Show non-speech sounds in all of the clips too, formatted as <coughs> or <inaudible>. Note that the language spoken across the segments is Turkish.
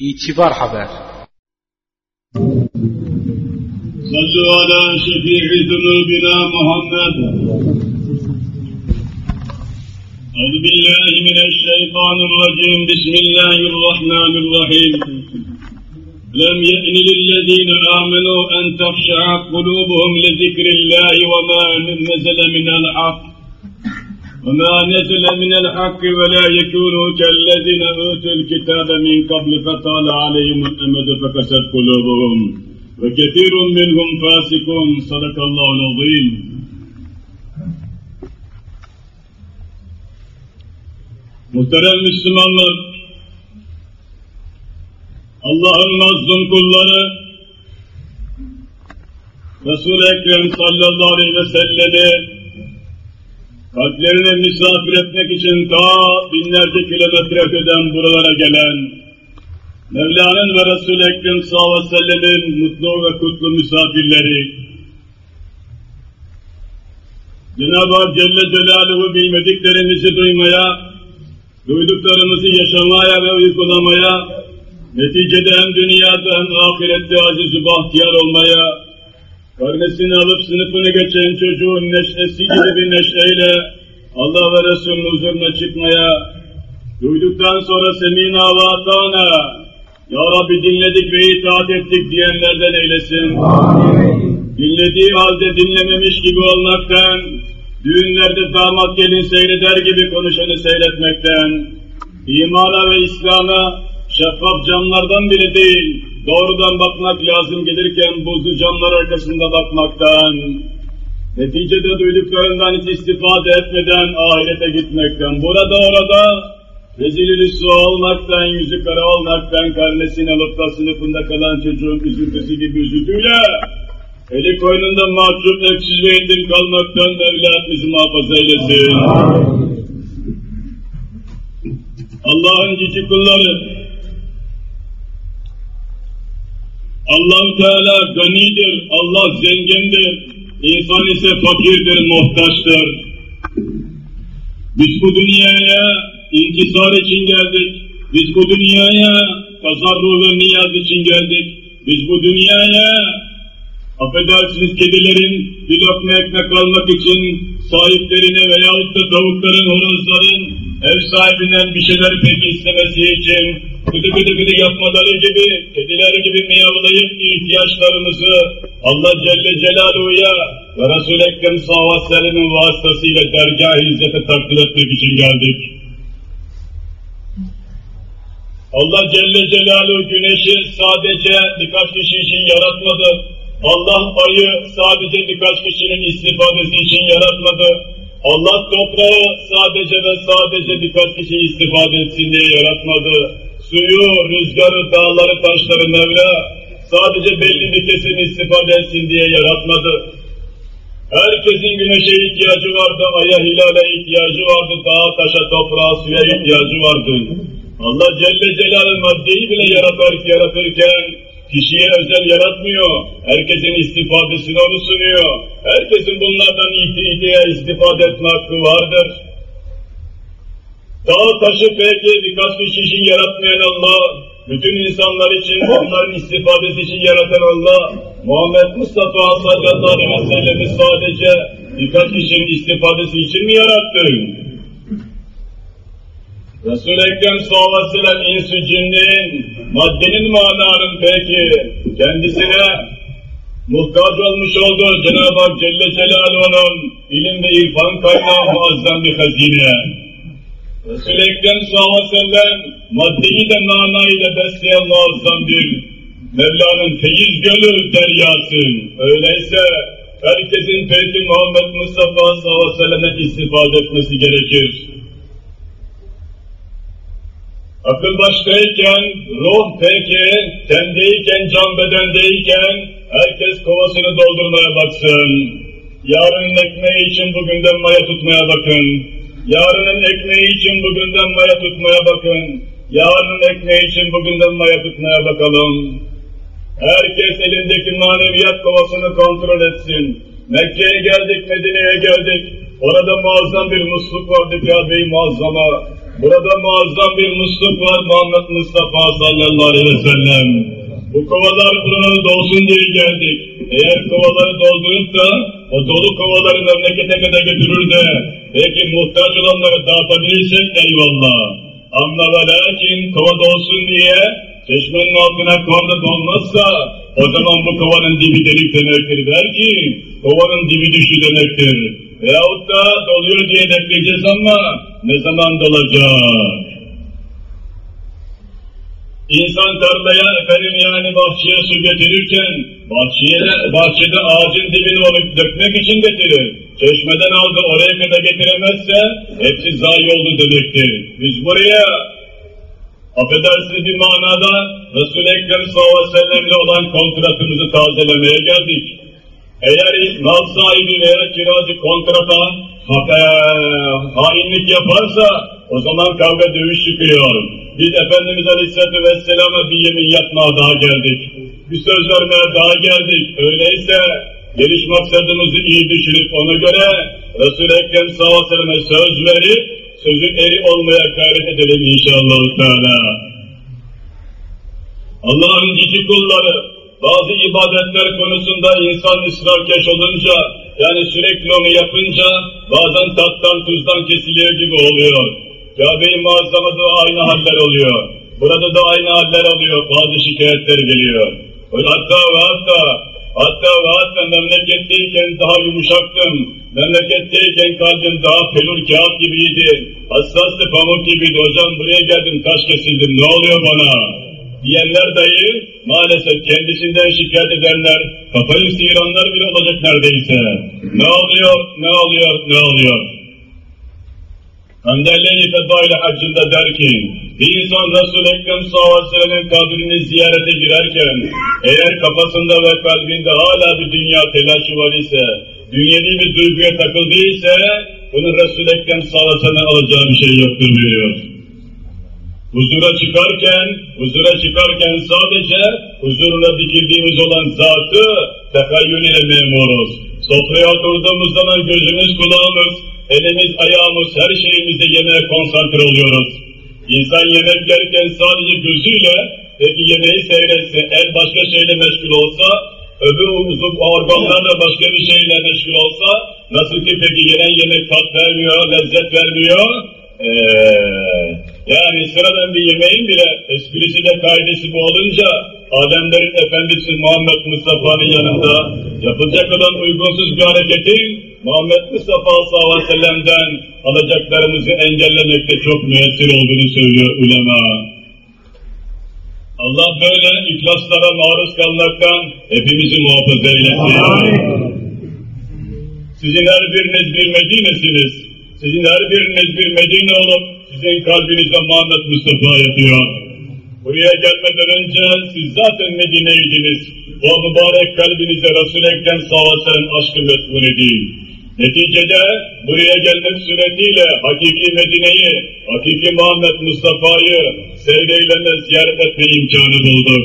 İtibar Haber صلوا على شفيع ذنوبنا محمد. أعوذ بالله من الشيطان الرجيم. بسم الله الرحمن الرحيم. لم يأن للذين آمنوا أن تخشع قلوبهم لذكر الله وما نزل من الحق. وما نزل من الحق ولا يكونوا كالذين أوتوا الكتاب من قبل فطال عليهم الأمد فكست قلوبهم وكثير منهم فاسقون صدق الله العظيم Muhterem Müslümanlar, Allah'ın mazlum kulları, Resul-i Ekrem sallallahu aleyhi ve sellemi kalplerine misafir etmek için ta binlerce kilometre öteden buralara gelen Mevla'nın ve Resul-i Ekrem sallallahu aleyhi ve sellemin mutlu ve kutlu misafirleri Cenab-ı Hak Celle Celaluhu bilmediklerimizi duymaya, duyduklarımızı yaşamaya ve uygulamaya, neticede hem dünyada hem ahirette aziz-i bahtiyar olmaya, karnesini alıp sınıfını geçen çocuğun neşesi gibi bir neşeyle Allah ve Resul'ün huzuruna çıkmaya, duyduktan sonra semina ve atana, Ya Rabbi dinledik ve itaat ettik diyenlerden eylesin. Dinlediği halde dinlememiş gibi olmaktan, düğünlerde damat gelin seyreder gibi konuşanı seyretmekten, imana ve İslam'a şeffaf camlardan biri değil, doğrudan bakmak lazım gelirken buzlu camlar arkasında bakmaktan, neticede duyduklarından hiç istifade etmeden ahirete gitmekten, burada orada rezil rüsva olmaktan, yüzü kara olmaktan, karnesini alıp da sınıfında kalan çocuğun üzüntüsü gibi üzüntüyle, eli koynunda mahcup, eksiz ve indim kalmaktan Mevla bizi muhafaza eylesin. Allah'ın cici kulları, allah Teala ganidir, Allah zengindir, insan ise fakirdir, muhtaçtır. Biz bu dünyaya inkisar için geldik, biz bu dünyaya tasarruf ve niyaz için geldik, biz bu dünyaya affedersiniz kedilerin bir lokma ekmek almak için sahiplerine veyahut da tavukların, horozların ev sahibinden bir şeyler pek istemesi için gıdı gıdı gıdı yapmaları gibi, kediler gibi miyavlayıp ihtiyaçlarımızı Allah Celle Celaluhu'ya ve Resul-i Ekrem sallallahu vasıtasıyla dergâh-ı izzete takdir etmek için geldik. Allah Celle Celaluhu güneşi sadece birkaç kişi için yaratmadı. Allah ayı sadece birkaç kişinin istifadesi için yaratmadı. Allah toprağı sadece ve sadece birkaç kişi istifade etsin diye yaratmadı. Suyu, rüzgarı, dağları, taşları Mevla sadece belli bir kesim istifade etsin diye yaratmadı. Herkesin güneşe ihtiyacı vardı, aya, hilale ihtiyacı vardı, dağa, taşa, toprağa, suya ihtiyacı vardı. Allah Celle Celaluhu maddeyi bile yaratar, yaratırken kişiye özel yaratmıyor. Herkesin istifadesini onu sunuyor. Herkesin bunlardan ihtiyaca istifade etme hakkı vardır. Dağ taşı peki birkaç kişi için yaratmayan Allah, bütün insanlar için, onların istifadesi için yaratan Allah, Muhammed Mustafa sallallahu aleyhi ve sadece birkaç kişinin istifadesi için mi yarattı? Resul-i Ekrem sallallahu aleyhi ve sellem insü cinnin, maddenin manarın peki kendisine muhtaç olmuş olduğu Cenab-ı Hak Celle Celaluhu'nun ilim ve irfan kaynağı muazzam bir hazine. Resul-i Ekrem sallallahu maddeyi de manayı da besleyen muazzam bir Mevla'nın feyiz gölü deryası. Öyleyse herkesin peki Muhammed Mustafa sallallahu aleyhi ve sellem'e istifade etmesi gerekir. Akıl başkayken, ruh peki, kendiyken, can bedendeyken, herkes kovasını doldurmaya baksın. Yarının ekmeği için bugünden maya tutmaya bakın. Yarının ekmeği için bugünden maya tutmaya bakın. Yarının ekmeği için bugünden maya tutmaya bakalım. Herkes elindeki maneviyat kovasını kontrol etsin. Mekke'ye geldik, Medine'ye geldik. Orada muazzam bir musluk vardı Kabe-i Muazzama. Burada muazzam bir musluk var Muhammed Mustafa sallallahu aleyhi ve sellem. Bu kovalar buranın dolsun diye geldik. Eğer kovaları doldurup da o dolu kovaları memlekete kadar götürür de belki muhtaç olanları dağıtabilirsek eyvallah. Ama ve lakin kova dolsun diye çeşmenin altına kova dolmazsa o zaman bu kovanın dibi delik demektir. Belki kovanın dibi düştü demektir. Veyahut da doluyor diye bekleyeceğiz ama ne zaman dolacak? İnsan tarlaya efendim yani bahçeye su getirirken bahçeye, bahçede ağacın dibini onu dökmek için getirir. Çeşmeden aldı oraya kadar getiremezse hepsi zayi oldu demektir. Biz buraya affedersiniz bir manada Resul-i Ekrem sallallahu olan kontratımızı tazelemeye geldik. Eğer mal sahibi veya kiracı kontrata hainlik yaparsa o zaman kavga dövüş çıkıyor. Biz Efendimiz Aleyhisselatü Vesselam'a bir yemin yapmaya daha geldik. Bir söz vermeye daha geldik. Öyleyse geliş maksadımızı iyi düşünüp ona göre Resul-i Ekrem sallallahu söz verip sözün eri olmaya gayret edelim inşallah. Teala. Allah'ın cici kulları bazı ibadetler konusunda insan ısrarkeş olunca yani sürekli onu yapınca bazen tattan tuzdan kesiliyor gibi oluyor. Kabe-i Muazzama'da aynı haller oluyor. Burada da aynı haller oluyor. Bazı şikayetler geliyor. Hatta ve hatta hatta ve hatta memleketteyken daha yumuşaktım. Memleketteyken kalbim daha pelur kağıt gibiydi. Hassastı pamuk gibiydi. Hocam buraya geldim taş kesildim. Ne oluyor bana? diyenler dahi maalesef kendisinden şikayet edenler, kafayı sıyıranlar bile olacak neredeyse. Ne oluyor, ne oluyor, ne oluyor? Önderleri Fedai'yle haccında der ki, bir insan Resul-i Ekrem sallallahu kabrini ziyarete girerken, eğer kafasında ve kalbinde hala bir dünya telaşı var ise, dünyevi bir duyguya takıldıysa, bunun Resul-i Ekrem sallallahu alacağı bir şey yoktur buyuruyor. Huzura çıkarken, huzura çıkarken sadece huzuruna dikildiğimiz olan zatı tekayyül ile memuruz. Sofraya oturduğumuz zaman gözümüz, kulağımız, elimiz, ayağımız, her şeyimizde yemeğe konsantre oluyoruz. İnsan yemek yerken sadece gözüyle, peki yemeği seyretse, el başka şeyle meşgul olsa, öbür uzun organlarla başka bir şeyle meşgul olsa, nasıl ki peki yenen yemek tat vermiyor, lezzet vermiyor, ee, yani sıradan bir yemeğin bile esprisi de kaidesi bu olunca alemlerin efendisi Muhammed Mustafa'nın yanında yapılacak olan uygunsuz bir hareketin Muhammed Mustafa sallallahu aleyhi ve sellem'den alacaklarımızı engellemekte çok müessir olduğunu söylüyor ulema. Allah böyle iflaslara maruz kalmaktan hepimizi muhafaza eylesin. Sizin her biriniz bir Medine'siniz. Sizin her biriniz bir Medine olup sizin kalbinizde Muhammed Mustafa yatıyor. Buraya gelmeden önce siz zaten Medine'ydiniz. O mübarek kalbinize Resul-i Ekrem sallallahu aşkı mesmuni değil. Neticede buraya gelmek suretiyle hakiki Medine'yi, hakiki Muhammed Mustafa'yı sevdeyleme ziyaret etme imkanı bulduk.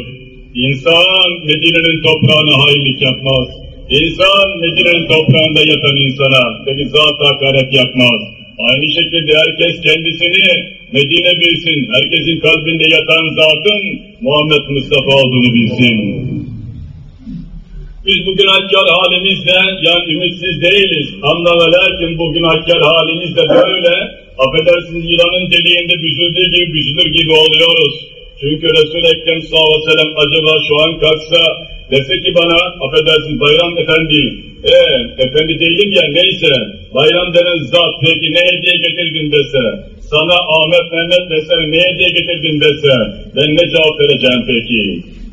İnsan Medine'nin toprağına hainlik yapmaz. İnsan Medine'nin toprağında yatan insana peki zat hakaret yapmaz. Aynı şekilde herkes kendisini Medine bilsin. Herkesin kalbinde yatan zatın Muhammed Mustafa olduğunu bilsin. Biz bu günahkar halimizde yani ümitsiz değiliz. Anla ve lakin bu günahkar halimizde böyle affedersiniz yılanın deliğinde büzüldüğü gibi büzülür gibi oluyoruz. Çünkü Resul-i Ekrem sallallahu aleyhi ve sellem acaba şu an kalksa dese ki bana affedersin Bayram Efendi, e, efendi değilim ya neyse Bayram denen zat peki ne hediye getirdin dese, sana Ahmet Mehmet mesela ne hediye getirdin dese ben ne cevap vereceğim peki?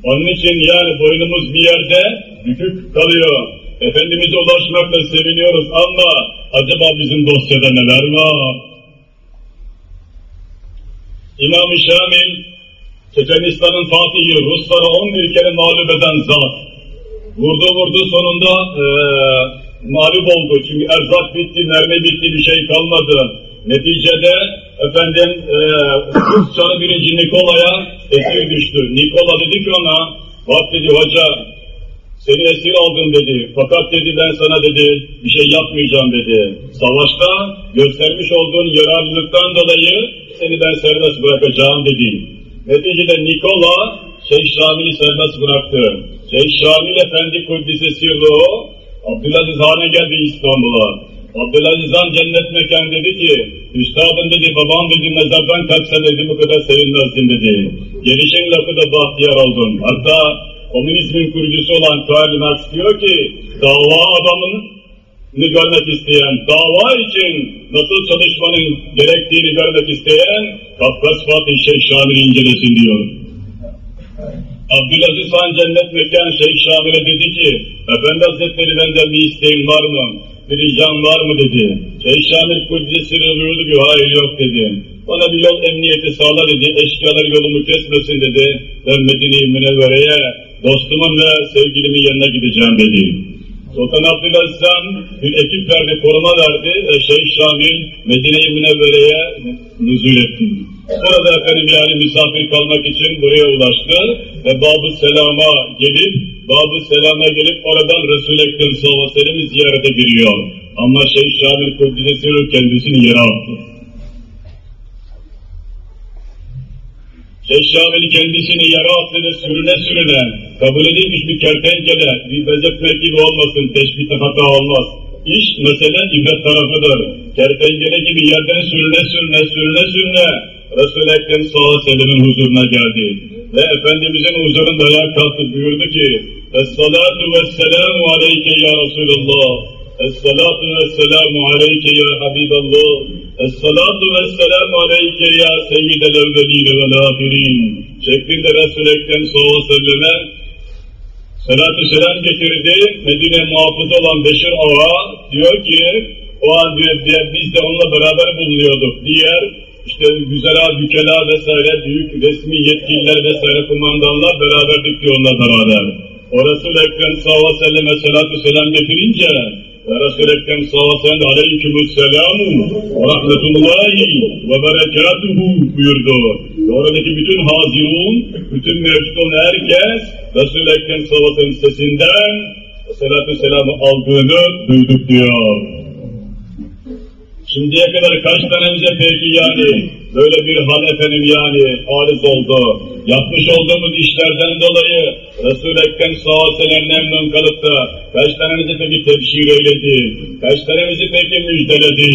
Onun için yani boynumuz bir yerde bükük kalıyor. Efendimiz'e ulaşmakla seviniyoruz ama acaba bizim dosyada neler var? İmam-ı Şamil Çeçenistan'ın Fatihi Ruslara 11 kere mağlup eden zat. Vurdu vurdu sonunda ee, mağlup oldu. Çünkü erzak bitti, mermi bitti, bir şey kalmadı. Neticede efendim e, birinci Nikola'ya esir düştü. Nikola dedi ki ona, bak dedi hoca Seni esir aldım dedi. Fakat dedi ben sana dedi bir şey yapmayacağım dedi. Savaşta göstermiş olduğun yararlılıktan dolayı seni ben serbest bırakacağım dedi. Neticede Nikola Şeyh Şamil'i serbest bıraktı. Şeyh Şamil Efendi Kuddise Sirruhu Abdülaziz Han'a geldi İstanbul'a. Abdülaziz Han cennet mekan dedi ki, Üstadım dedi, babam dedi, mezardan kalksa dedi, bu kadar sevinmezsin dedi. Gelişin lafı da bahtiyar oldun. Hatta komünizmin kurucusu olan Karl Marx diyor ki, dava adamın görmek isteyen, dava için nasıl çalışmanın gerektiğini görmek isteyen, Kafkas Fatih Şeyh Şamil'i incelesin diyor. Abdülaziz Han cennet mekan Şeyh Şamil'e dedi ki, Efendi Hazretleri benden bir isteğin var mı? Bir ricam var mı dedi. Şeyh Şamil Kuddesi buyurdu ki, hayır yok dedi. Bana bir yol emniyeti sağla dedi, eşkıyalar yolumu kesmesin dedi. Ben Medine-i Münevvere'ye dostumun ve sevgilimin yanına gideceğim dedi. Sultan Abdülaziz Han bir ekip verdi, koruma verdi ve Şeyh Şamil Medine-i Münevvere'ye nüzul etti. Orada efendim yani misafir kalmak için buraya ulaştı ve Bab-ı Selam'a gelip, Bab-ı Selam'a gelip oradan Resul-i Ekrem sallallahu aleyhi ziyarete giriyor. Ama Şeyh Şamil Kuddisi kendisini yere attı. Şamil kendisini yere attı ve sürüne sürüne kabul edilmiş bir kertenkele, bir benzetmek gibi olmasın, teşbihte hata olmaz. İş mesele ibret tarafıdır. Kertenkele gibi yerden sürüne sürüne sürüne sürüne Resul-i Ekrem sallallahu huzuruna geldi. Ve Efendimizin huzurunda ayağa kalktı buyurdu ki Es-salatu ve-selamu aleyke ya Resulallah Es-salatu ve-selamu aleyke ya Habiballah Es-salatu ve-selamu aleyke ya seyyidel evveline vel ahirin şeklinde Resul-i Ekrem sallallahu aleyhi ve selleme Selatü selam getirdi. Medine muhafızı olan Beşir Ağa diyor ki o an diyor, diyor, biz de onunla beraber bulunuyorduk. Diğer işte güzela, bükela vesaire büyük resmi yetkililer vesaire kumandanlar beraberdik diyor onunla beraber. O Resul-i Ekrem sallallahu aleyhi ve selleme selatü selam getirince ve Resul-i Ekrem sallallahu aleyhi ve rahmetullahi ve berekatuhu buyurdu. Oradaki bütün hazirun, bütün mevcut olan herkes Resul-i Ekrem sallallahu aleyhi ve sellem sesinden selamı aldığını duyduk diyor. Şimdiye kadar kaç tanemize peki yani böyle bir hal efendim yani arız oldu. Yapmış olduğumuz işlerden dolayı Resul-i Ekrem sellem memnun kalıp da kaç tanemizi peki tebşir eyledi, kaç tanemizi peki müjdeledi.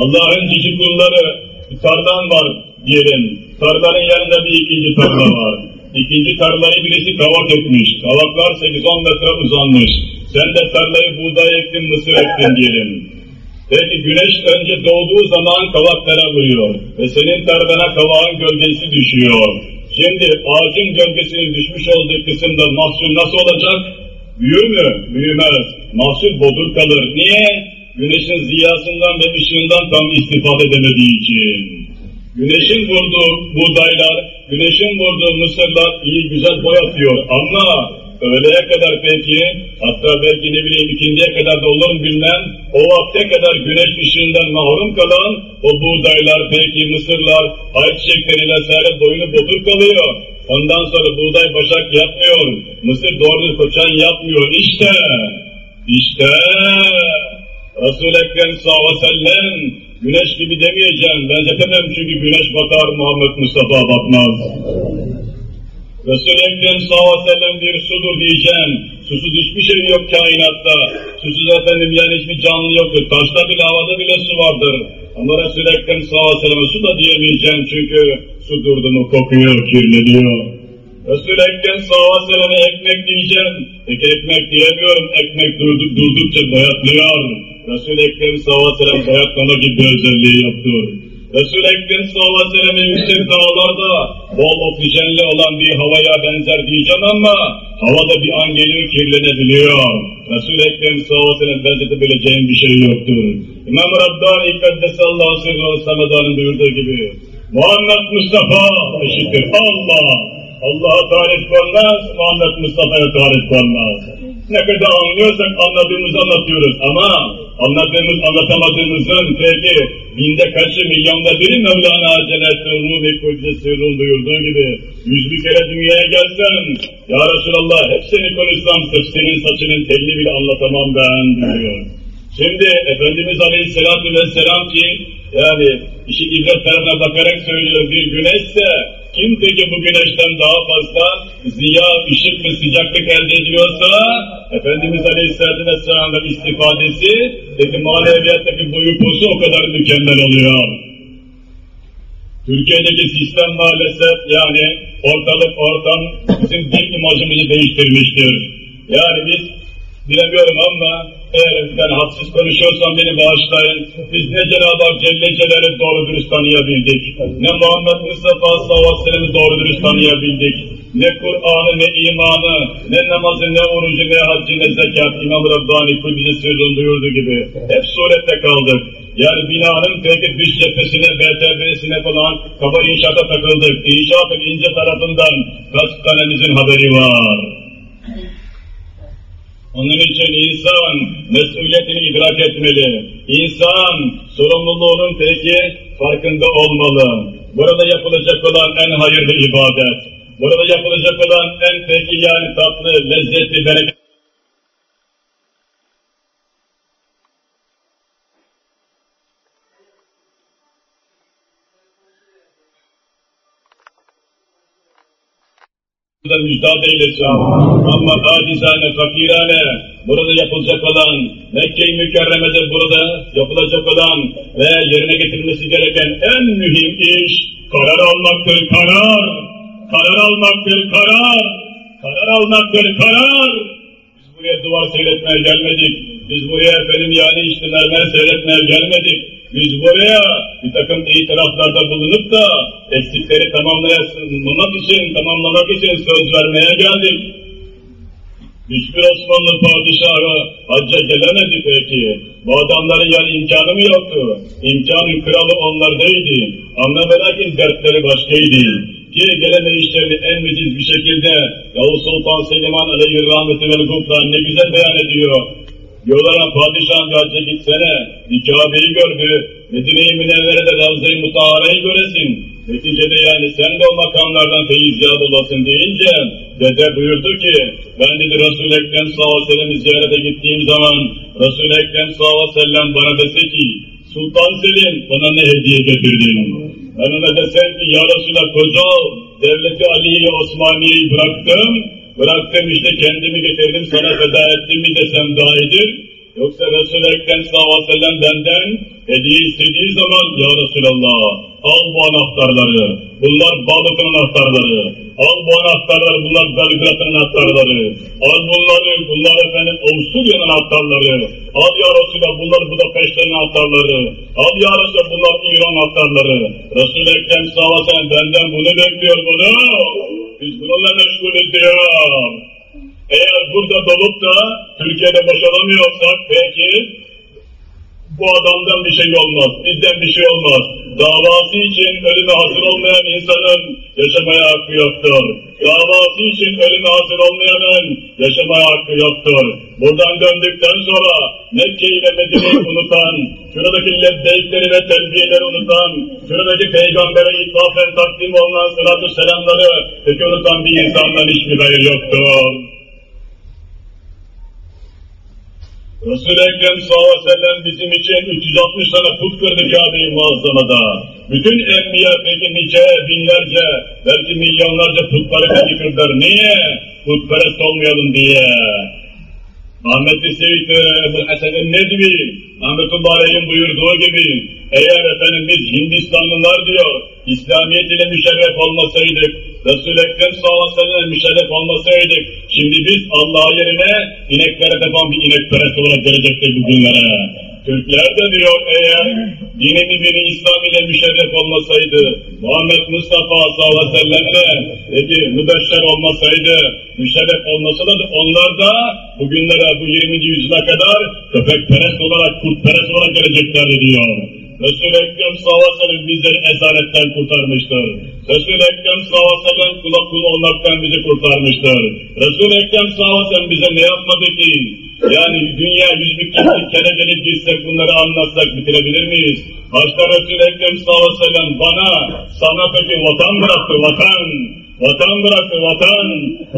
Allah'ın cici kulları bir tarlan var diyelim. Tarlanın yanında bir ikinci tarla var. İkinci tarlayı birisi kavak etmiş. Kavaklar 8-10 metre uzanmış. Sen de tarlayı buğday ektin, mısır ektin diyelim. Peki güneş önce doğduğu zaman kavaklara vuruyor ve senin tarlana kavağın gölgesi düşüyor. Şimdi ağacın gölgesinin düşmüş olduğu kısımda mahsul nasıl olacak? Büyür mü? Büyümez. Mahsul bodur kalır. Niye? Güneşin ziyasından ve ışığından tam istifade edemediği için. Güneşin vurduğu buğdaylar, güneşin vurduğu mısırlar iyi güzel boy atıyor ama öğleye kadar peki, hatta belki ne bileyim ikindiye kadar da olur mu bilmem, o vakte kadar güneş ışığından mahrum kalan o buğdaylar, peki mısırlar, ayçiçekleri vesaire boyunu bodur kalıyor. Ondan sonra buğday başak yapmıyor, mısır doğru koçan yapmıyor. İşte, işte Resul-i Ekrem sallallahu aleyhi ve sellem güneş gibi demeyeceğim, benzetemem çünkü güneş batar, Muhammed Mustafa batmaz. Resul-i Ekrem sallallahu aleyhi ve sellem bir sudur diyeceğim. Susuz hiçbir şey yok kainatta. Susuz efendim yani hiçbir canlı yoktur. Taşta bile havada bile su vardır. Ama Resul-i Ekrem sallallahu aleyhi ve sellem su da diyemeyeceğim çünkü su durdu mu kokuyor, kirleniyor. Resul-i Ekrem sallallahu aleyhi ve selleme ekmek diyeceğim. Peki ekmek diyemiyorum. Ekmek durdu, durdukça bayatlıyor. Resul-i Ekrem sallallahu aleyhi ve sellem bayatlama gibi bir özelliği yoktur. Resul-i Ekrem sallallahu aleyhi ve sellem'in yüksek dağlarda bol oksijenli olan bir havaya benzer diyeceğim ama havada bir an geliyor kirlenebiliyor. Resul-i Ekrem sallallahu aleyhi ve sellem benzetebileceğim bir şey yoktur. İmam Rabbani İkaddesallahu sirru ve samadanın buyurduğu gibi Muhammed Mustafa eşittir Allah. Allah'a tarif konmaz, Muhammed Mustafa'ya tarif konmaz. Ne kadar anlıyorsak anladığımızı anlatıyoruz ama anladığımız anlatamadığımızın peki binde kaçı milyonda biri Mevlana Celle'nin Rumi Kudüs'ü buyurduğu gibi yüz bir kere dünyaya gelsen Ya Resulallah hepsini konuşsam sırf senin saçının telini bile anlatamam ben diyor. Şimdi Efendimiz Aleyhisselatü Vesselam ki yani işi ibret tarafına bakarak söylüyor bir güneşse kim peki bu güneşten daha fazla ziya, ışık ve sıcaklık elde ediyorsa Efendimiz Aleyhisselatü Vesselam'ın istifadesi peki maneviyattaki boyu pozu o kadar mükemmel oluyor. Türkiye'deki sistem maalesef yani ortalık ortam bizim din imajımızı değiştirmiştir. Yani biz bilemiyorum ama eğer ben haksız konuşuyorsam beni bağışlayın. Biz ne Cenab-ı Hak Celle Celal'i doğru dürüst tanıyabildik. Ne Muhammed Mustafa sallallahu aleyhi ve doğru dürüst tanıyabildik. Ne Kur'an'ı, ne imanı, ne namazı, ne orucu, ne haccı, ne zekat. İmam Rabbani Kudüs'e sözün duyurduğu gibi. Hep surette kaldık. Yani binanın peki dış cephesine, BTB'sine falan kaba inşaata takıldık. İnşaatın ince tarafından kaç tanemizin haberi var. Onun için insan mesuliyetini idrak etmeli. İnsan sorumluluğunun peki farkında olmalı. Burada yapılacak olan en hayırlı ibadet, burada yapılacak olan en peki yani tatlı, lezzetli, bereketli da müjdat eylesin. Ama acizane, fakirane, burada yapılacak olan, Mekke-i Mükerreme'de burada yapılacak olan ve yerine getirilmesi gereken en mühim iş, karar almaktır, karar! Karar almaktır, karar! Karar almaktır, karar! Biz buraya duvar seyretmeye gelmedik. Biz buraya efendim yani işte seyretmeye gelmedik. Biz buraya bir takım itiraflarda bulunup da eksikleri tamamlamak için, tamamlamak için söz vermeye geldik. Hiçbir Osmanlı padişahı hacca gelemedi peki. Bu adamların yani imkanı mı yoktu? İmkanın kralı onlardaydı. Ama lakin dertleri başkaydı. Ki gelemeyişlerini en müziz bir şekilde Yavuz Sultan Seliman Aleyhi Rahmeti ve ne güzel beyan ediyor. Diyorlar padişahım bir hacca gitsene, Kabe'yi gör bir, Medine-i Münevvere'de Ravza-i Mutahara'yı göresin. Neticede yani sen de o makamlardan feyiz olasın deyince, dede buyurdu ki, ben dedi Resul-i Ekrem sallallahu aleyhi ziyarete gittiğim zaman, Resul-i Ekrem sallallahu aleyhi ve bana dese ki, Sultan Selim bana ne hediye getirdin? Ben ona desem ki, ya Resulallah koca devleti Ali'yi Osmaniye'yi bıraktım, bıraktım işte kendimi getirdim sana feda ettim mi desem daha iyidir. Yoksa Resul-i Ekrem sallallahu aleyhi ve benden hediye istediği zaman ya Resulallah al bu anahtarları, bunlar balıkın anahtarları, al bu anahtarları, bunlar Belgrad'ın anahtarları, al bunları, bunlar efendim Avusturya'nın anahtarları, al ya Resulallah bunlar Budapeşte'nin anahtarları, al ya Resulallah bunlar İran anahtarları. Resul-i Ekrem sallallahu aleyhi benden bunu bekliyor bunu. Biz bununla meşgulüz diyor. Eğer burada dolup da Türkiye'de başaramıyorsak belki bu adamdan bir şey olmaz, bizden bir şey olmaz. Davası için ölüme hazır olmayan insanın yaşamaya hakkı yoktur. Davası için ölüme hazır olmayanın yaşamaya hakkı yoktur. Buradan döndükten sonra Mekke ile Medine'yi <laughs> unutan, şuradaki lebbeykleri ve telbiyeleri unutan, şuradaki peygambere ithafen takdim olunan salatu selamları peki unutan bir insandan hiçbir hayır yoktur. Resul-i Ekrem sallallahu aleyhi ve sellem bizim için 360 tane put kırdı Kabe-i Muazzama'da. Bütün enbiya peki nice, binlerce, belki milyonlarca putları peki kırdılar. Niye? Putperest olmayalım diye. Ahmet-i Seyyid Ebu Hasan Nedvi, Ahmetullah Aleyh'in buyurduğu gibi, eğer efendim biz Hindistanlılar diyor, İslamiyet ile müşerref olmasaydık, Resul-i Ekrem sellem müşerref olmasaydık, şimdi biz Allah yerine ineklere depan bir inekperest olarak gelecektik bugünlere. Türkler de diyor eğer dinini biri İslam ile müşerref olmasaydı, Muhammed Mustafa sallallahu aleyhi ve sellemle mübeşşer olmasaydı, müşerref olmasaydı onlar da bugünlere bu 20. yüzyıla kadar köpekperest olarak, kurtperest olarak geleceklerdi diyor. Resul-i Ekrem sallallahu bizleri esaretten kurtarmıştır. Resul-i Ekrem sallallahu aleyhi ve kula kul olmaktan bizi kurtarmıştır. Resul-i Ekrem sallallahu bize ne yapmadı ki? Yani dünya yüzlük gitsek, kelebelik gitsek bunları anlatsak bitirebilir miyiz? Başta Resul-i Ekrem sallallahu aleyhi bana, sana peki vatan bıraktı, vatan. Vatan bıraktı, vatan.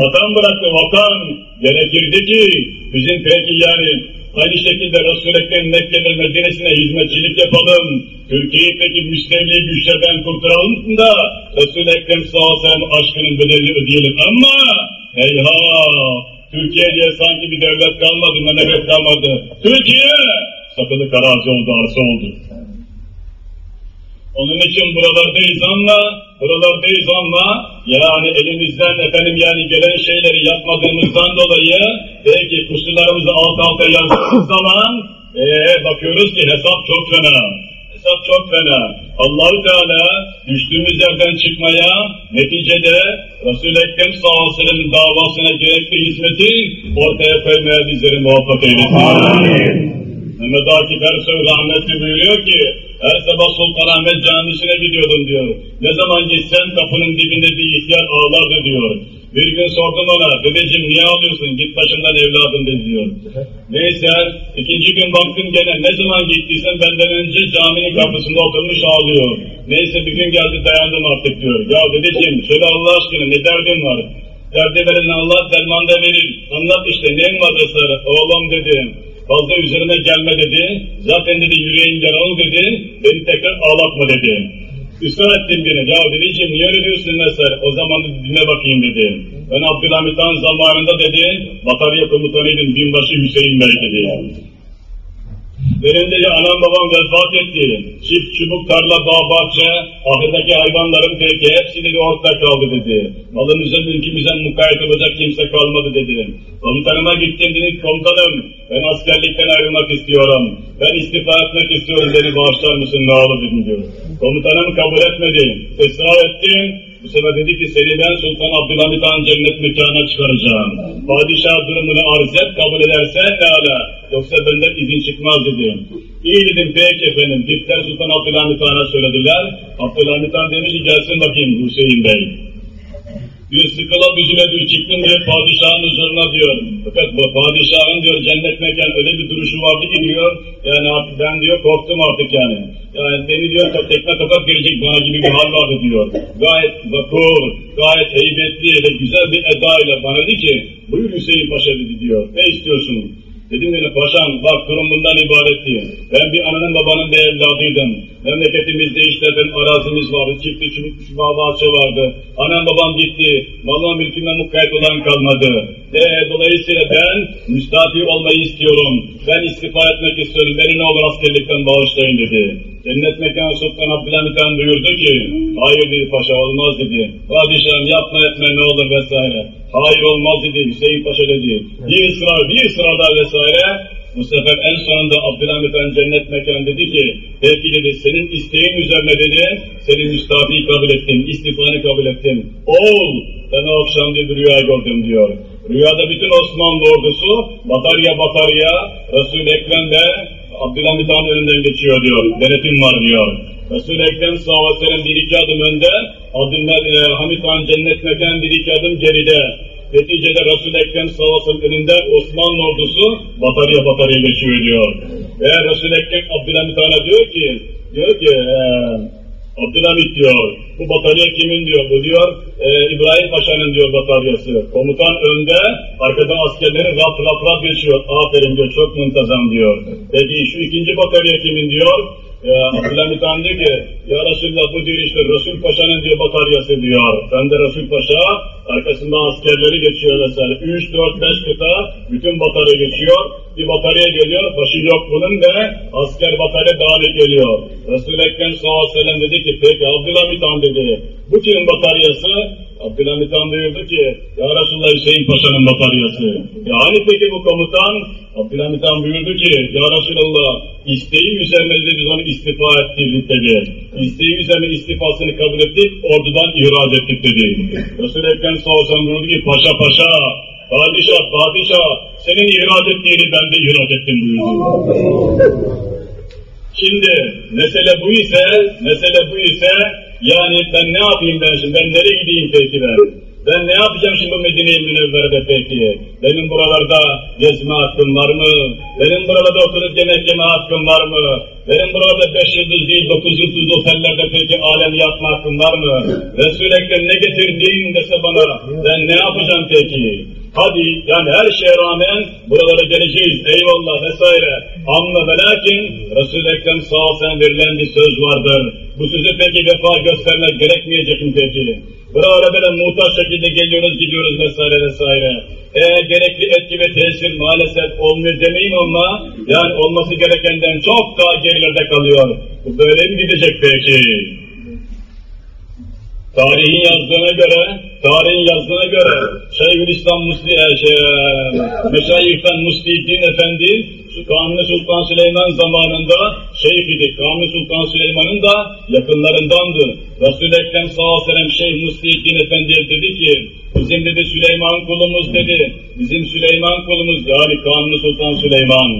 Vatan bıraktı, vatan. Gerekirdi ki bizim peki yani Aynı şekilde Resul-i Ekrem Mekke'de Medine'sine hizmetçilik yapalım. Türkiye'yi peki müstevli güçlerden kurtaralım da Resul-i Ekrem sallallahu aşkının bedelini ödeyelim. Ama heyhat Türkiye diye sanki bir devlet kalmadı, memleket kalmadı. Türkiye sakılı karazi oldu, arsa oldu. Onun için buralardayız ama, buralardayız ama, yani elimizden efendim yani gelen şeyleri yapmadığımızdan dolayı, belki kusurlarımızı alt alta yazdığımız zaman, ee, bakıyoruz ki hesap çok fena. Hesap çok fena. Allahu Teala düştüğümüz yerden çıkmaya, neticede Resul-i Ekrem sallallahu aleyhi davasına gerekli hizmeti ortaya koymaya bizleri muvaffak eylesin. Amin. Mehmet Akif Ersoy rahmetli buyuruyor ki, her sabah Sultanahmet Camisi'ne gidiyordum diyor. Ne zaman gitsen kapının dibinde bir ihtiyar ağlardı diyor. Bir gün sordum ona, dedeciğim niye ağlıyorsun, git başımdan evladım dedi diyor. Neyse, ikinci gün baktım gene, ne zaman gittiysen benden önce caminin kapısında oturmuş ağlıyor. Neyse bir gün geldi dayandım artık diyor. Ya dedeciğim, söyle Allah aşkına ne derdin var? Derdi veren Allah derman da verir. Anlat işte neyin var Resulü? Oğlum dedim fazla üzerine gelme dedi. Zaten dedi yüreğin yaralı dedi. Beni tekrar ağlatma dedi. Israr ettim beni. Ya dedeciğim niye öyle diyorsun mesela? O zaman dinle bakayım dedi. Ben Abdülhamit Han zamanında dedi. Batarya komutanıydım. Binbaşı Hüseyin Bey dedi. Benim dedi anam babam vefat etti. Çift çubuk tarla bağ bahçe, ahırdaki hayvanların peki hepsi dedi ortada kaldı dedi. Malımıza mülkümüze mukayyet olacak kimse kalmadı dedi. Komutanıma gittim dedi komutanım ben askerlikten ayrılmak istiyorum. Ben istifa etmek istiyorum dedi bağışlar mısın ne olur dedim diyor. Komutanım kabul etmedi. Israr ettim. Bu sefer dedi ki seni ben Sultan Abdülhamit Han cennet mekana çıkaracağım. Padişah durumunu arz et, kabul ederse ne ala. Yoksa benden izin çıkmaz dedi. İyi dedim peki efendim. Gittiler Sultan Abdülhamit Han'a söylediler. Abdülhamit Han demiş ki gelsin bakayım Hüseyin Bey. Diyor sıkıla büzüle diyor çıktım diyor padişahın huzuruna diyor. Fakat bu padişahın diyor cennet mekan öyle bir duruşu vardı ki diyor. Yani artık ben diyor korktum artık yani. Yani beni diyor tekme tokat gelecek bana gibi bir hal vardı diyor. Gayet vakur, gayet heybetli ve güzel bir edayla bana dedi ki buyur Hüseyin Paşa dedi diyor. Ne istiyorsun? Dedim dedi paşam bak durum bundan ibaretti. Ben bir ananın babanın bir evladıydım. Memleketimizde işte benim arazimiz vardı, çiftli çubuk bahçe vardı. Anam babam gitti, malına mülküme mukayyet olan kalmadı. E, dolayısıyla ben müstafi olmayı istiyorum. Ben istifa etmek istiyorum, beni ne olur askerlikten bağışlayın dedi. Cennet mekanı Sultan Abdülhamit Han buyurdu ki, hayır dedi paşa olmaz dedi. Padişahım yapma etme ne olur vesaire. Hayır olmaz dedi, Hüseyin Paşa dedi. Bir ısrar, bir ısrar daha vesaire. Bu sefer en sonunda Abdülhamit Han cennet mekan dedi ki, peki dedi senin isteğin üzerine dedi, senin müstafiyi kabul ettim, istifanı kabul ettim. Ol, ben o akşam bir rüya gördüm diyor. Rüyada bütün Osmanlı ordusu batarya batarya Resul-i Ekrem ve Abdülhamit Han önünden geçiyor diyor. Denetim var diyor. Resul-i Ekrem sallallahu aleyhi ve sellem bir iki adım önde, Abdülhamit Han cennet mekan bir iki adım geride. Neticede Resul-i Ekrem sallallahu önünde Osmanlı ordusu batarya batarya geçiyor diyor. Ve Resul-i Ekrem Abdülhamit Han'a diyor ki, diyor ki, ee, Abdülhamit diyor, bu batarya kimin diyor, bu diyor, e, İbrahim Paşa'nın diyor bataryası. Komutan önde, arkadan askerleri rap rap rap geçiyor. Aferin diyor, çok muntazam diyor. Peki şu ikinci batarya kimin diyor, e, Abdülhamit Han diyor ki, ya Resulallah bu diyor işte Resul Paşa'nın diyor bataryası diyor. Ben de Resul Paşa, arkasından askerleri geçiyor mesela. 3, 4, 5 kıta, bütün batarya geçiyor. Bir batarya geliyor, başı yok bunun ve asker batarya dağılı geliyor. Resul-i Ekrem dedi ki, peki Abdülhamit Han dedi, bu kimin bataryası? Abdülhamit Han buyurdu ki, Ya Resulallah Hüseyin Paşa'nın bataryası. Ya hani peki bu komutan? Abdülhamit Han buyurdu ki, Ya Resulallah isteği üzerine biz onu istifa ettirdik dedi. İsteği üzerine istifasını kabul ettik, ordudan ihraç ettik dedi. Resul-i Ekrem sellem buyurdu ki, Paşa paşa, Padişah, padişah, senin ihraç ettiğini ben de ihraç ettim buyurdu. Şimdi mesele bu ise, mesele bu ise yani ben ne yapayım ben şimdi, ben nereye gideyim peki ben? Ben ne yapacağım şimdi Medine-i Münevvere'de peki? Benim buralarda gezme hakkım var mı? Benim buralarda oturup yemek yeme hakkım var mı? Benim burada beş yıldız değil, dokuz yıldız otellerde peki alem yapma hakkım var mı? Resul-i ne getirdin dese bana, ben ne yapacağım peki? Hadi yani her şeye rağmen buralara geleceğiz eyvallah vesaire. Ama ve lakin Resul-i Ekrem sağ verilen bir söz vardır. Bu sözü peki vefa göstermek gerekmeyecek mi peki? Buralara böyle muhtaç şekilde geliyoruz gidiyoruz vesaire vesaire. Eğer gerekli etki ve tesir maalesef olmuyor demeyeyim ama yani olması gerekenden çok daha gerilerde kalıyor. Bu böyle mi gidecek peki? Tarihin yazdığına göre, tarihin yazdığına göre Şeyhülislam Musli, e, şey, e, Meşayih'ten Musli'ddin Efendi, Kanuni Sultan Süleyman zamanında şeyh idi. Kanuni Sultan Süleyman'ın da yakınlarındandı. Resul-i Ekrem sallallahu aleyhi ve sellem Şeyh Musli'ddin Efendi'ye dedi ki, bizim dedi Süleyman kulumuz dedi, bizim Süleyman kulumuz yani Kanuni Sultan Süleyman.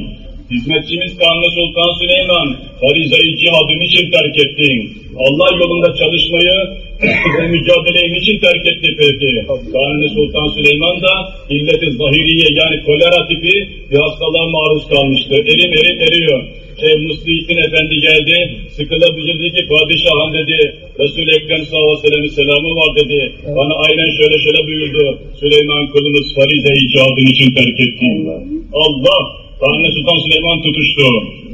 Hizmetçimiz Kanuni Sultan Süleyman, farizayı cihadın için terk ettin. Allah yolunda çalışmayı ve mücadeleyi için terk etti peki? Kanuni Sultan Süleyman da illeti zahiriye yani kolera tipi bir hastalığa maruz kalmıştı. Erim erim eriyor. Şey, Muslihin Efendi geldi, sıkıla büzüldü ki padişahım dedi, Resul-i Ekrem sallallahu aleyhi ve sellem'in selamı var dedi. Bana aynen şöyle şöyle buyurdu. Süleyman kulumuz farize icadın için terk etti. Allah! Kanuni Sultan Süleyman tutuştu.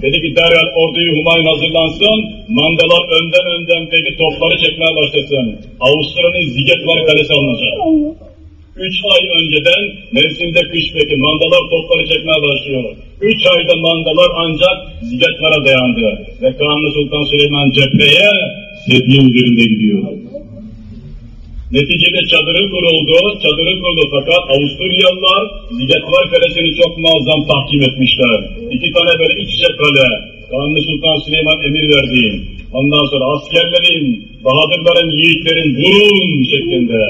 Dedi ki derhal orduyu Humayun hazırlansın, mandalar önden önden peki topları çekmeye başlasın. Avusturya'nın Zigetvar Kalesi alınacak. Üç ay önceden mevsimde kış peki mandalar topları çekmeye başlıyor. Üç ayda mandalar ancak Zigetvar'a dayandı. Ve Kanuni Sultan Süleyman cepheye sedye üzerinde gidiyor. Neticede çadırı kuruldu, çadırı kuruldu fakat Avusturyalılar Zigetvar Kalesi'ni çok muazzam tahkim etmişler. İki tane böyle iç içe kale. Kanuni Sultan Süleyman emir verdi. Ondan sonra askerlerin, bahadırların, yiğitlerin vurun şeklinde.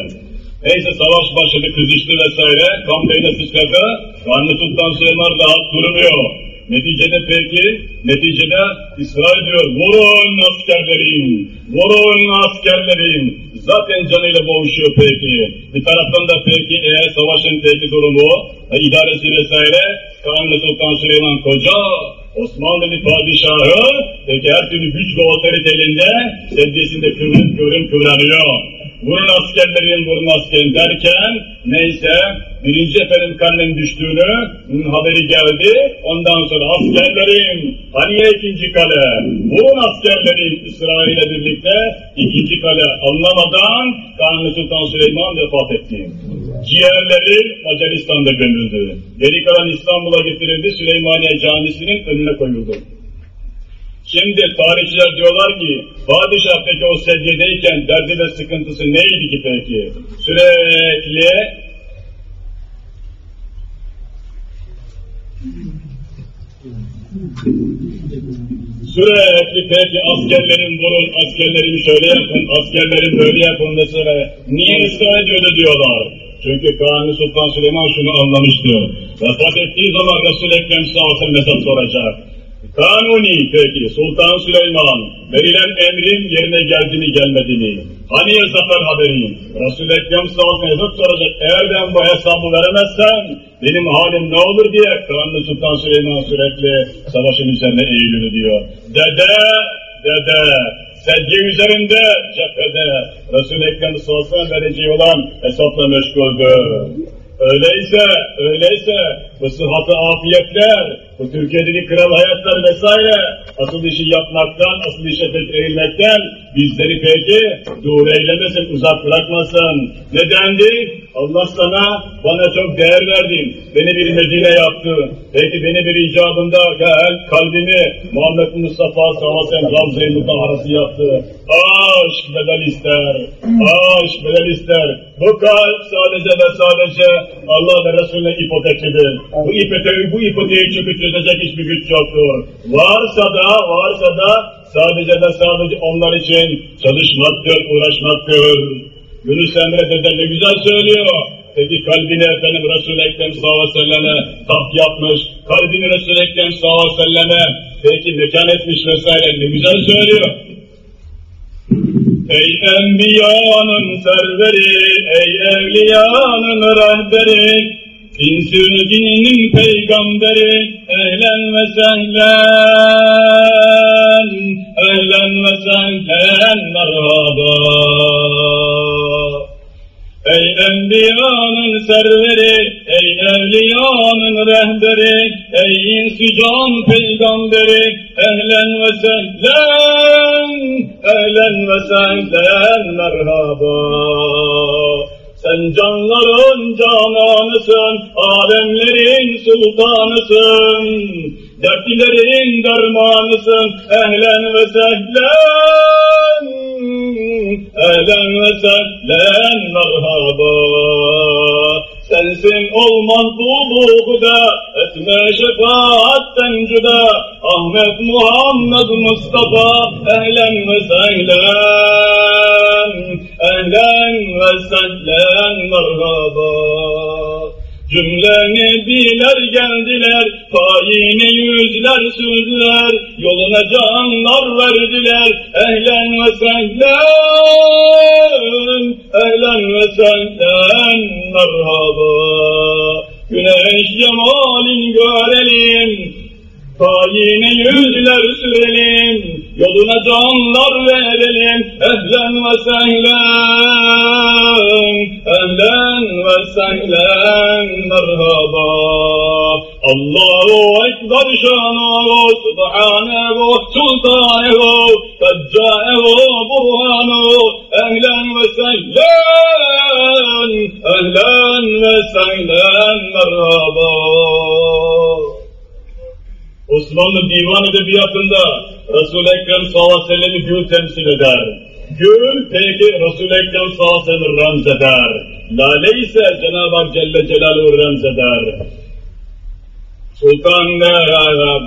Neyse savaş başladı, kızıştı vesaire. Beyne sıçradı. Kanuni Sultan Süleyman rahat durmuyor. Neticede peki, neticede İsrail diyor, vurun askerlerin, vurun askerlerin. Zaten canıyla boğuşuyor peki. Bir taraftan da peki eğer savaşın peki durumu, e, idaresi vesaire, Kanuni Sultan Süleyman Koca, Osmanlı bir padişahı, peki her türlü güç ve otorite elinde, sevgisinde kıvrım kıvrım kıvranıyor. Vurun askerlerin, vurun askerin derken, neyse, birinci efendim karnının düştüğünü haberi geldi. Ondan sonra askerlerin, hani ya ikinci kale, vurun askerlerin İsrail'le birlikte ikinci kale anlamadan Kanuni Sultan Süleyman vefat etti. Ciğerleri Macaristan'da gömüldü. Geri kalan İstanbul'a getirildi, Süleymaniye Camisi'nin önüne koyuldu. Şimdi tarihçiler diyorlar ki, padişah peki o sedyedeyken derdi ve sıkıntısı neydi ki peki? Sürekli Sürekli peki askerlerin vurun, askerlerin şöyle yapın, askerlerin böyle yapın vesaire. Niye ısrar ediyordu diyorlar. Çünkü Kanuni Sultan Süleyman şunu anlamıştı. Vefat ettiği zaman Resul-i Ekrem sallallahu hesap soracak. Kanuni peki Sultan Süleyman verilen emrin yerine geldi mi gelmedi mi? Hani ya zafer haberi? Resul-i Ekrem sallallahu soracak. Eğer ben bu hesabı veremezsem benim halim ne olur diye Kanuni Sultan Süleyman sürekli savaşın üzerine eğiliyor diyor. Dede, dede, sedye üzerinde cephede Resul-i Ekrem sallallahu vereceği olan hesapla meşguldü. Öyleyse, öyleyse bu sıhhatı afiyetler, bu Türkiye'deki kral hayatlar vesaire asıl işi yapmaktan, asıl işe eğilmekten bizleri peki dur eylemesin, uzak bırakmasın. Nedendi? Allah sana, bana çok değer verdin. Beni bir Medine yaptı. Peki beni bir icabında gel, kalbimi Muhammed Mustafa sellem Ramza-i Mutaharası yaptı. Aşk bedel ister, aşk bedel ister. Bu kalp sadece ve sadece Allah ve Resulüne ipoteklidir. Bu ipoteği, bu ipoteği çöküp çözecek hiçbir güç yoktur. Varsa da, varsa da sadece ve sadece onlar için çalışmaktır, uğraşmaktır. Yunus Emre dede ne güzel söylüyor. Peki kalbini efendim Resul-i Ekrem sallallahu aleyhi ve selleme taht yapmış. Kalbini Resul-i Ekrem sallallahu aleyhi ve selleme peki mekan etmiş vesaire ne güzel söylüyor. Ey enbiyanın serveri, ey evliyanın rehberi, İnsül cinnin peygamberi, ehlen ve sehlen, ehlen ve sehlen merhaba. Ey enbiyanın serveri, ey evliyanın rehberi, ey insücan peygamberi, ehlen ve sehlen, ehlen ve sehlen merhaba. Sen canların cananısın, alemlerin sultanısın, dertlilerin dermanısın, ehlen ve sehlen, ehlen ve sehlen merhaba. Sensin olmaz bu huda, etme şefaatten cüda, Ahmet Muhammed Mustafa, ehlen ve sehlen, ehlen ve sehlen merhaba. Cümle nebiler geldiler, tayini yüzler sürdüler, yoluna canlar verdiler, ehlen ve sehlen, ehlen ve sehlen merhaba. Güneş cemalin görelim, tayini yüzler sürelim, yoluna canlar verelim, ehlen ve sehlen, ehlen ve sehlen merhaba. Allahu Ekber şanuhu, subhanehu, sultanehu, feccaehu, burhanuhu, ehlen ve sehlen, ehlen ve sehlen merhaba. Osmanlı Divan Edebiyatı'nda Resul-i Ekrem sallallahu aleyhi ve gül temsil eder. Gül peki Resul-i Ekrem sallallahu aleyhi eder. Lale ise Cenab-ı Hak Celle Celaluhu remz eder. Sultan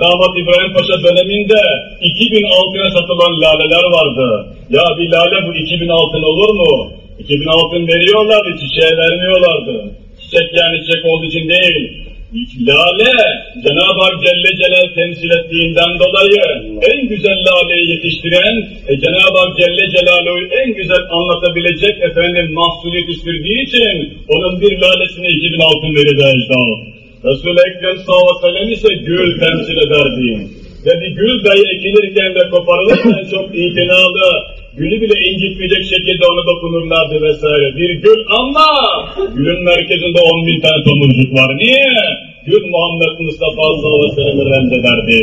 Damat İbrahim Paşa döneminde 2000 altına satılan laleler vardı. Ya bir lale bu 2000 altın olur mu? 2000 altın veriyorlardı, çiçeğe vermiyorlardı. Çiçek yani çiçek olduğu için değil. Lale, Cenab-ı Hak Celle Celal temsil ettiğinden dolayı en güzel laleyi yetiştiren, e, Cenab-ı Hak Celle Celaluhu en güzel anlatabilecek efendim mahsulü yetiştirdiği için onun bir lalesine 2000 altın verir ecdat. Resul-i Ekrem sallallahu ise gül temsil ederdi. Bir gül dahi ekilirken ve koparılırken çok itinalı, gülü bile incitmeyecek şekilde ona dokunurlardı vesaire. Bir gül ama gülün merkezinde on bin tane tomurcuk var. Niye? Gül Muhammed Mustafa sallallahu aleyhi ve.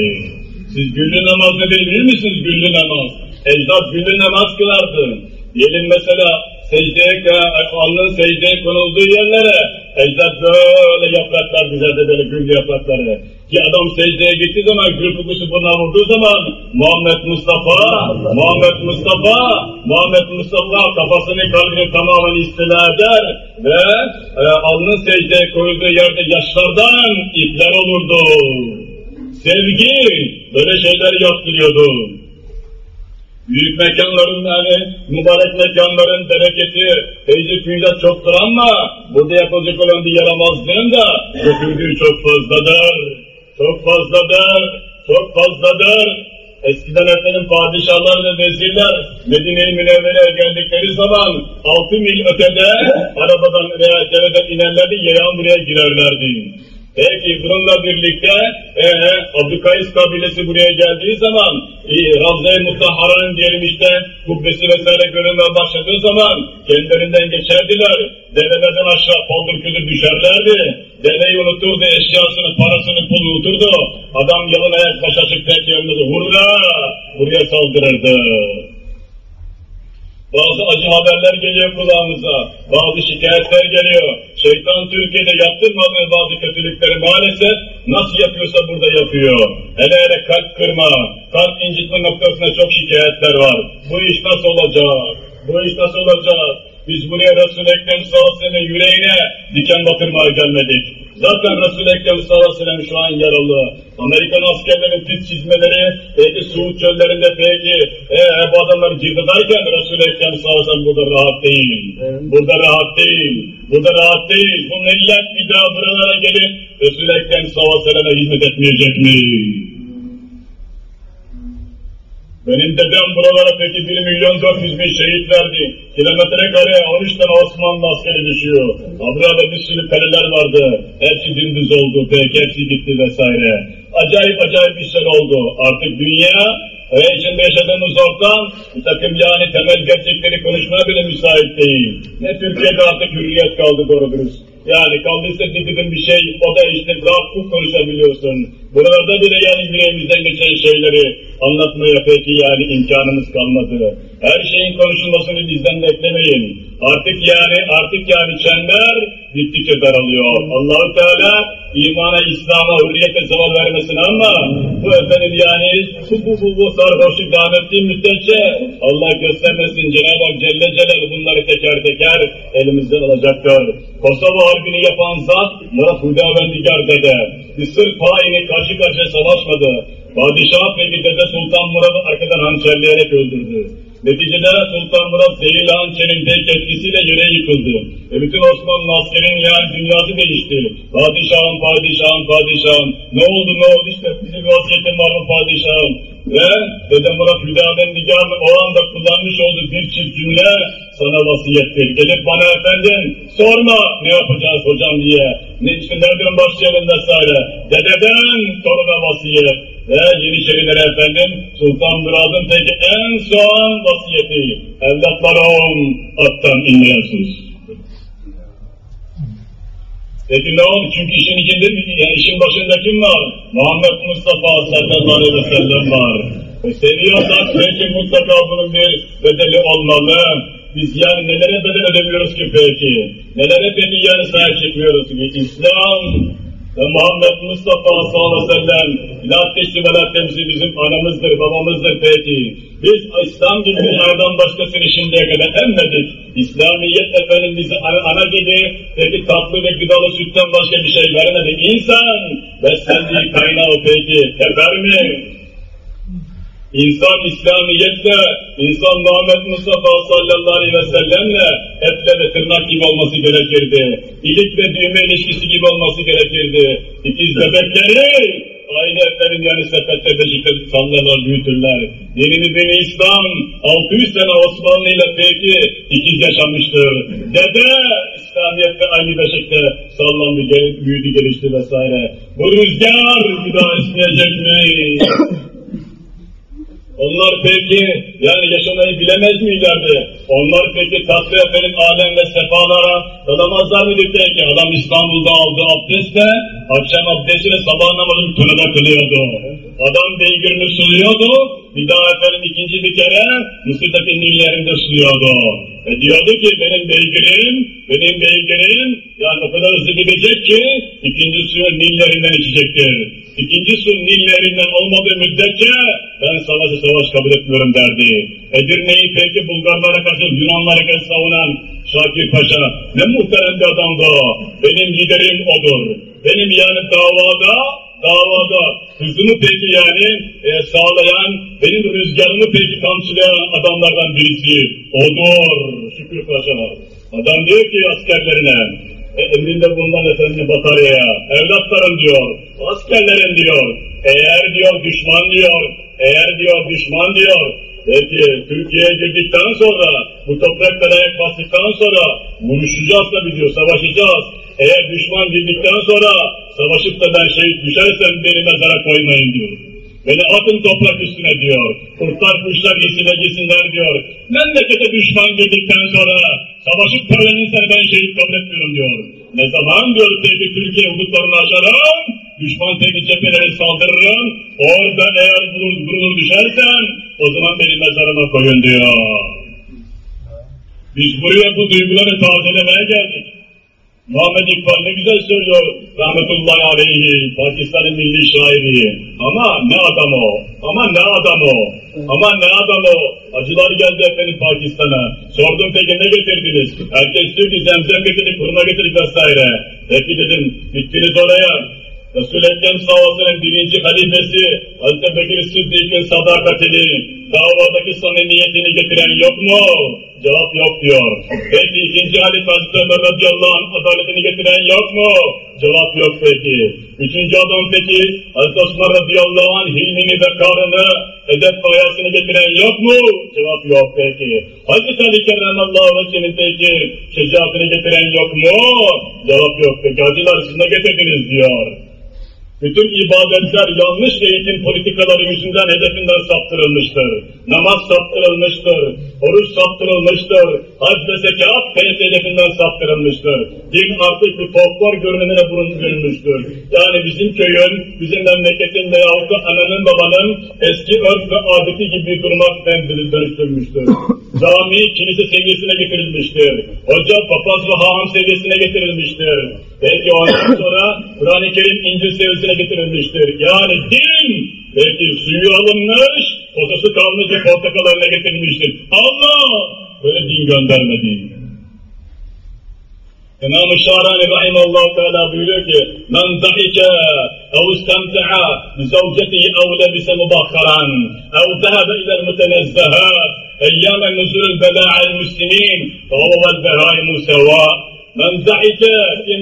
Siz güllü namaz ne bilir misiniz güllü namaz? Ecdat güllü namaz kılardı. Diyelim mesela secdeye, alnın secdeye konulduğu yerlere ecdat böyle yapraklar dizerdi böyle gül yaprakları. Ki adam secdeye gittiği zaman gül kokusu buna vurduğu zaman Muhammed Mustafa, Muhammed Mustafa, Muhammed Mustafa kafasını kalbini tamamen istila eder ve e, alnın secdeye koyulduğu yerde yaşlardan ipler olurdu. Sevgi böyle şeyler yaptırıyordu. Büyük mekanların yani mübarek mekanların bereketi, feyzi füyüzat çoktur ama burada yapılacak olan bir yaramazlığın da çok fazladır. Çok fazladır. Çok fazladır. Eskiden efendim padişahlar ve vezirler Medine-i Münevvere'ye geldikleri zaman altı mil ötede arabadan veya deveden inerlerdi, yayan buraya girerlerdi. Peki bununla birlikte e, Abdülkays kabilesi buraya geldiği zaman e, Ravza-i Mutahhara'nın diyelim işte kubbesi vesaire görünmeye başladığı zaman kendilerinden geçerdiler. Develerden aşağı paldır küldür düşerlerdi. Deveyi unuturdu, eşyasını, parasını, pulunu unuturdu. Adam yalın ayak baş açık tek yanında hurra buraya saldırırdı. Bazı acı haberler geliyor kulağımıza, bazı şikayetler geliyor. Şeytan Türkiye'de yaptırmadığı bazı kötülükleri maalesef nasıl yapıyorsa burada yapıyor. Hele hele kalp kırma, kalp incitme noktasında çok şikayetler var. Bu iş nasıl olacak? Bu iş nasıl olacak? Biz buraya Resul-i Ekrem sallallahu yüreğine diken batırmaya gelmedik. Zaten Resul-i Ekrem sallallahu şu an yaralı. Amerikan askerlerin pis çizmeleri, peki Suud çöllerinde peki e, bu adamlar cırdıdarken Resul-i Ekrem sallallahu burada rahat değil. Burada rahat değil. Burada rahat değil. Bu millet bir daha buralara gelip Resul-i Ekrem sallallahu hizmet etmeyecek mi? Benim dedem buralara peki 1 milyon 400 bin şehit verdi. Kilometre kare 13 tane Osmanlı askeri düşüyor. Burada bir sürü kaleler vardı. Hepsi dümdüz oldu, peki hepsi gitti vesaire. Acayip acayip işler oldu. Artık dünya ve içinde yaşadığımız ortam bir takım yani temel gerçekleri konuşmaya bile müsait değil. Ne Türkiye'de artık hürriyet kaldı doğru dürüst. Yani kaldıysa dediğin bir şey, o da işte rahat konuşabiliyorsun. Buralarda bile yani yüreğimizden geçen şeyleri anlatmaya peki yani imkanımız kalmadı. Her şeyin konuşulmasını bizden beklemeyin. Artık yani artık yani çember gittikçe daralıyor. Allahu Teala imana, İslam'a, hürriyete zaval vermesin ama bu efendim yani bu bu bu, bu sarhoşluk devam ettiği müddetçe Allah göstermesin Cenab-ı Hak Celle Celal bunları teker teker elimizden alacaktır. Kosova Harbi'ni yapan zat Murat Hudavendigar dede. Bir sırf haini karşı karşıya savaşmadı. Padişah peki dede Sultan Murat'ı arkadan hançerleyerek öldürdü. Neticede Sultan Murat zehirli hançerin tek etkisiyle yere yıkıldı. E bütün Osmanlı askerin yani dünyası değişti. Padişahım, padişahım, padişahım. Ne oldu, ne oldu işte bizim vasiyetin var mı padişahım? Ve Dede Murat Hüdavendigar'ın o anda kullanmış olduğu bir çift cümle sana vasiyettir. Gelip bana efendim sorma ne yapacağız hocam diye. Ne işte nereden başlayalım vesaire. Dededen toruna vasiyet. Ve Yeniçerilere efendim Sultan Murad'ın peki en son vasiyeti. Evlatlarım attan inmeyensiz. Peki ne oldu? Çünkü işin içinde yani işin başında kim var? Muhammed Mustafa sallallahu aleyhi ve sellem var. E seviyorsak peki mutlaka bunun bir bedeli olmalı. Biz yani nelere bedel ödemiyoruz ki peki? Nelere peki yani sahip çıkmıyoruz ki? İslam ve Muhammed Mustafa sallallahu aleyhi ve sellem ilahteşi ve lahtemizi bizim anamızdır, babamızdır peki. Biz İslam dünyadan başkasını şimdiye kadar emmedik. İslamiyet efendim bizi ana, gibi peki tatlı ve gıdalı sütten başka bir şey vermedi. İnsan beslendiği kaynağı peki teper mi? İnsan İslamiyetle, insan Muhammed Mustafa sallallahu aleyhi ve sellemle etle ve tırnak gibi olması gerekirdi. İlik ve düğme ilişkisi gibi olması gerekirdi. İkiz bebekleri aynı efendim yani sepette beşikte sallarlar, büyütürler. Dinini beni İslam 600 sene Osmanlı ile peki ikiz yaşamıştır. Dede İslamiyet'te aynı beşikte sallandı, büyüdü, gelişti vesaire. Bu rüzgar bir daha esmeyecek mi? <coughs> Onlar peki yani yaşamayı bilemez miylerdi? Onlar peki tatlı efendim alem ve sefalara dalamazlar mıydı peki? Adam İstanbul'da aldı abdestle, akşam abdestiyle sabah namazını tünede kılıyordu. Adam beygirini suluyordu, bir daha efendim ikinci bir kere Mısır'daki nillerinde suluyordu. E diyordu ki benim beygirim, benim beygirim yani o kadar hızlı gidecek ki ikinci suyu nillerinden içecektir. İkinci su nillerinden olmadığı müddetçe ben savaşı savaş kabul etmiyorum derdi. Edirne'yi peki Bulgarlara karşı Yunanlara karşı savunan Şakir Paşa ne muhterem bir adamdı. Benim liderim odur. Benim yani davada davada hızını peki yani e, sağlayan, benim rüzgarımı peki kamçılayan adamlardan birisi odur. Şükür Paşa. Adam diyor ki askerlerine, e, emrinde bulunan efendim bataryaya, evlatlarım diyor, askerlerim diyor, eğer diyor düşman diyor, eğer diyor düşman diyor, peki Türkiye'ye girdikten sonra, bu topraklara ayak bastıktan sonra vuruşacağız tabii diyor, savaşacağız. Eğer düşman girdikten sonra savaşıp da ben şehit düşersem beni mezara koymayın diyor. Beni atın toprak üstüne diyor. Kurtlar kuşlar yesinler yesinler diyor. Memlekete düşman girdikten sonra savaşıp törlenirsen ben şehit kabul etmiyorum diyor. Ne zaman diyor peki Türkiye hudutlarını aşarım, düşman peki cepheleri saldırırım, orada eğer vurur, vurulur düşersen o zaman beni mezarıma koyun diyor. Biz buraya bu duyguları tazelemeye geldik. Muhammed İkbal ne güzel söylüyor rahmetullahi aleyhi, Pakistan'ın milli şairi. Ama ne adam o, ama ne adam o, ama ne adam o. Acılar geldi efendim Pakistan'a. Sordum peki ne getirdiniz? Herkes diyor ki zemzem getirdik, kurma getirdik vesaire. Peki dedim, gittiniz oraya. Resul-i Ekrem Savaşı'nın birinci halifesi Hazreti Bekir Sıddık'ın sadakatini, davadaki samimiyetini getiren yok mu? Cevap yok diyor. Peki ikinci halife Hazreti Ömer radıyallahu anh adaletini getiren yok mu? Cevap yok peki. Üçüncü adam peki Hazreti Osman radıyallahu anh hilmini ve karını edep hayasını getiren yok mu? Cevap yok peki. Hazreti Ali Kerramallahu Vecih'in peki şecaatini getiren yok mu? Cevap yok peki. Hacılar siz ne getirdiniz diyor. Bütün ibadetler yanlış eğitim politikaları yüzünden hedefinden saptırılmıştır. Namaz saptırılmıştır. Oruç saptırılmıştır. Hac ve zekat hedefinden saptırılmıştır. Din artık bir folklor görünümüne bürünmüştür. Yani bizim köyün, bizim memleketin veyahut da ananın babanın eski örf ve adeti gibi durmak dönüştürmüştür. <coughs> Cami, kilise seviyesine getirilmiştir. Hoca, papaz ve haham seviyesine getirilmiştir. Belki ondan <coughs> sonra Kur'an-ı Kerim İncil seviyesine getirilmiştir. Yani din belki suyu alınmış, posası kalmış ve portakalarına getirilmiştir. Allah böyle din göndermedi. İmam-ı Şahrani Rahimallahu Teala buyuruyor ki ev istemte'a bi zavcetihi ev lebise mubakkaran ev zehebe ilel mütenezzehat eyyâmen nuzulül belâ'el müslimin ve huvel behâimu sevâ Men zahike kim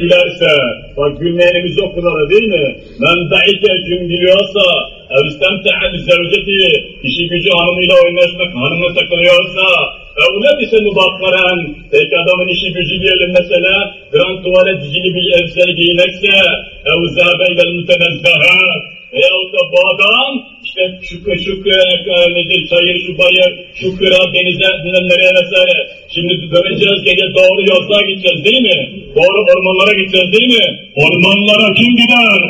gülerse, bak gülmeyenimiz yok burada değil mi? Men zahike kim gülüyorsa, ev istemte'a bi zavcetihi, işi gücü hanımıyla oynaşmak, hanımla takılıyorsa, Evle ise mübakkaren, peki adamın işi gücü diyelim mesela, grand tuvalet cicili bir elbise giymekse, ev zâbeyle mütenezzehe, veyahut da bu adam, işte şu, şu nedir, çayır, şu bayır, şu kıra, denize, bilmem nereye vesaire. Şimdi döneceğiz gece doğru yolculuğa gideceğiz değil mi? Doğru ormanlara gideceğiz değil mi? Ormanlara kim gider?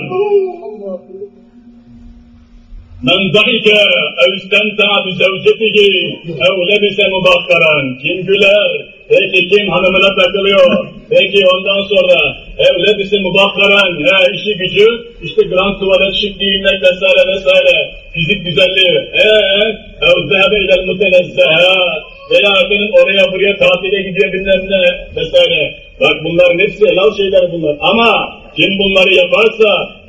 Men zahike ev istemta bi zevcetihi ev lebise. Kim güler? Peki kim hanımına takılıyor? Peki ondan sonra ev lebise mubakkaran. He işi gücü işte grand tuvalet şık giyinmek vesaire vesaire. Fizik güzelliği. Eee ev zehebe ilel mutenezzeha. Veya efendim oraya buraya tatile gidiyor bilmem ne vesaire. Bak bunların hepsi helal şeyler bunlar. Ama kim bunları yaparsa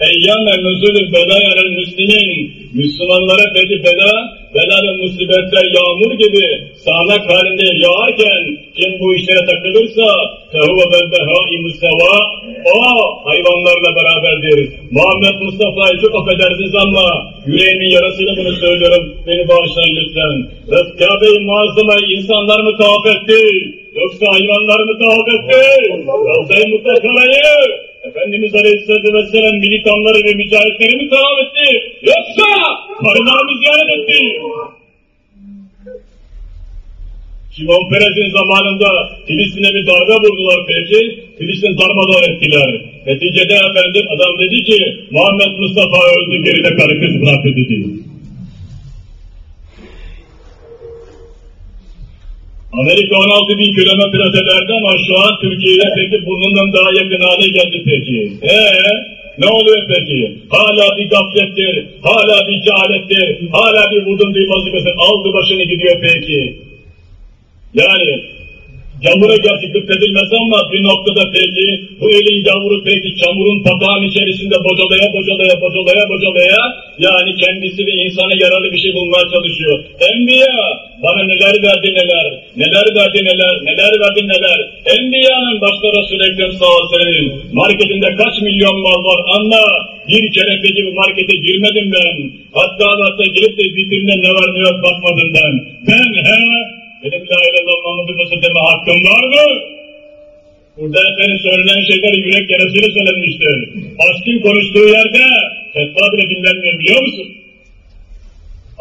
eyyâme nüzulü belaya'nın müslimin Müslümanlara peki bela, bela ve musibetler yağmur gibi sağanak halinde yağarken kim bu işlere takılırsa fehuve vel behâi seva o hayvanlarla beraberdir. Muhammed Mustafa'yı çok affedersiniz ama yüreğimin yarasıyla bunu söylüyorum. Beni bağışlayın lütfen. Kabe-i Muazzama'yı insanlar mı tavaf etti? Yoksa hayvanlar mı tavaf etti? Ravza-i Mutakara'yı Efendimiz Aleyhisselatü Vesselam militanları ve mücahitleri mi tavaf etti? Yoksa karılar mı ziyaret etti? Şimon Perez'in zamanında Filistin'e bir darbe vurdular peki. Filistin darmadağın ettiler. Neticede efendim adam dedi ki Muhammed Mustafa öldü geride karı kız bıraktı dedi. Amerika 16 bin kilometre ötelerde ama şu an Türkiye'ye peki burnundan daha yakın hale geldi peki. Eee ne oluyor peki? Hala bir gaflettir, hala bir cehalettir, hala bir vurdum bir vazifesi aldı başını gidiyor peki. Yani Gavura gerçi edilmez ama bir noktada peki bu elin gavuru peki çamurun patağın içerisinde bocalaya bocalaya bocalaya bocalaya yani kendisi ve insana yararlı bir şey bulmaya çalışıyor. Enbiya bana neler verdi neler, neler verdi neler, neler verdi neler. Enbiya'nın başta Resul-i Ekrem sallallahu marketinde kaç milyon mal var anla. Bir kere peki bu markete girmedim ben. Hatta hatta girip de vitrinde ne var ne yok bakmadım ben. Ben he benim la ilahe illallah Muhammed Resul deme hakkım var mı? Burada efendim söylenen şeyler yürek yarasıyla söylenmiştir. Aşkın konuştuğu yerde fetva bile dinlenmiyor biliyor musun?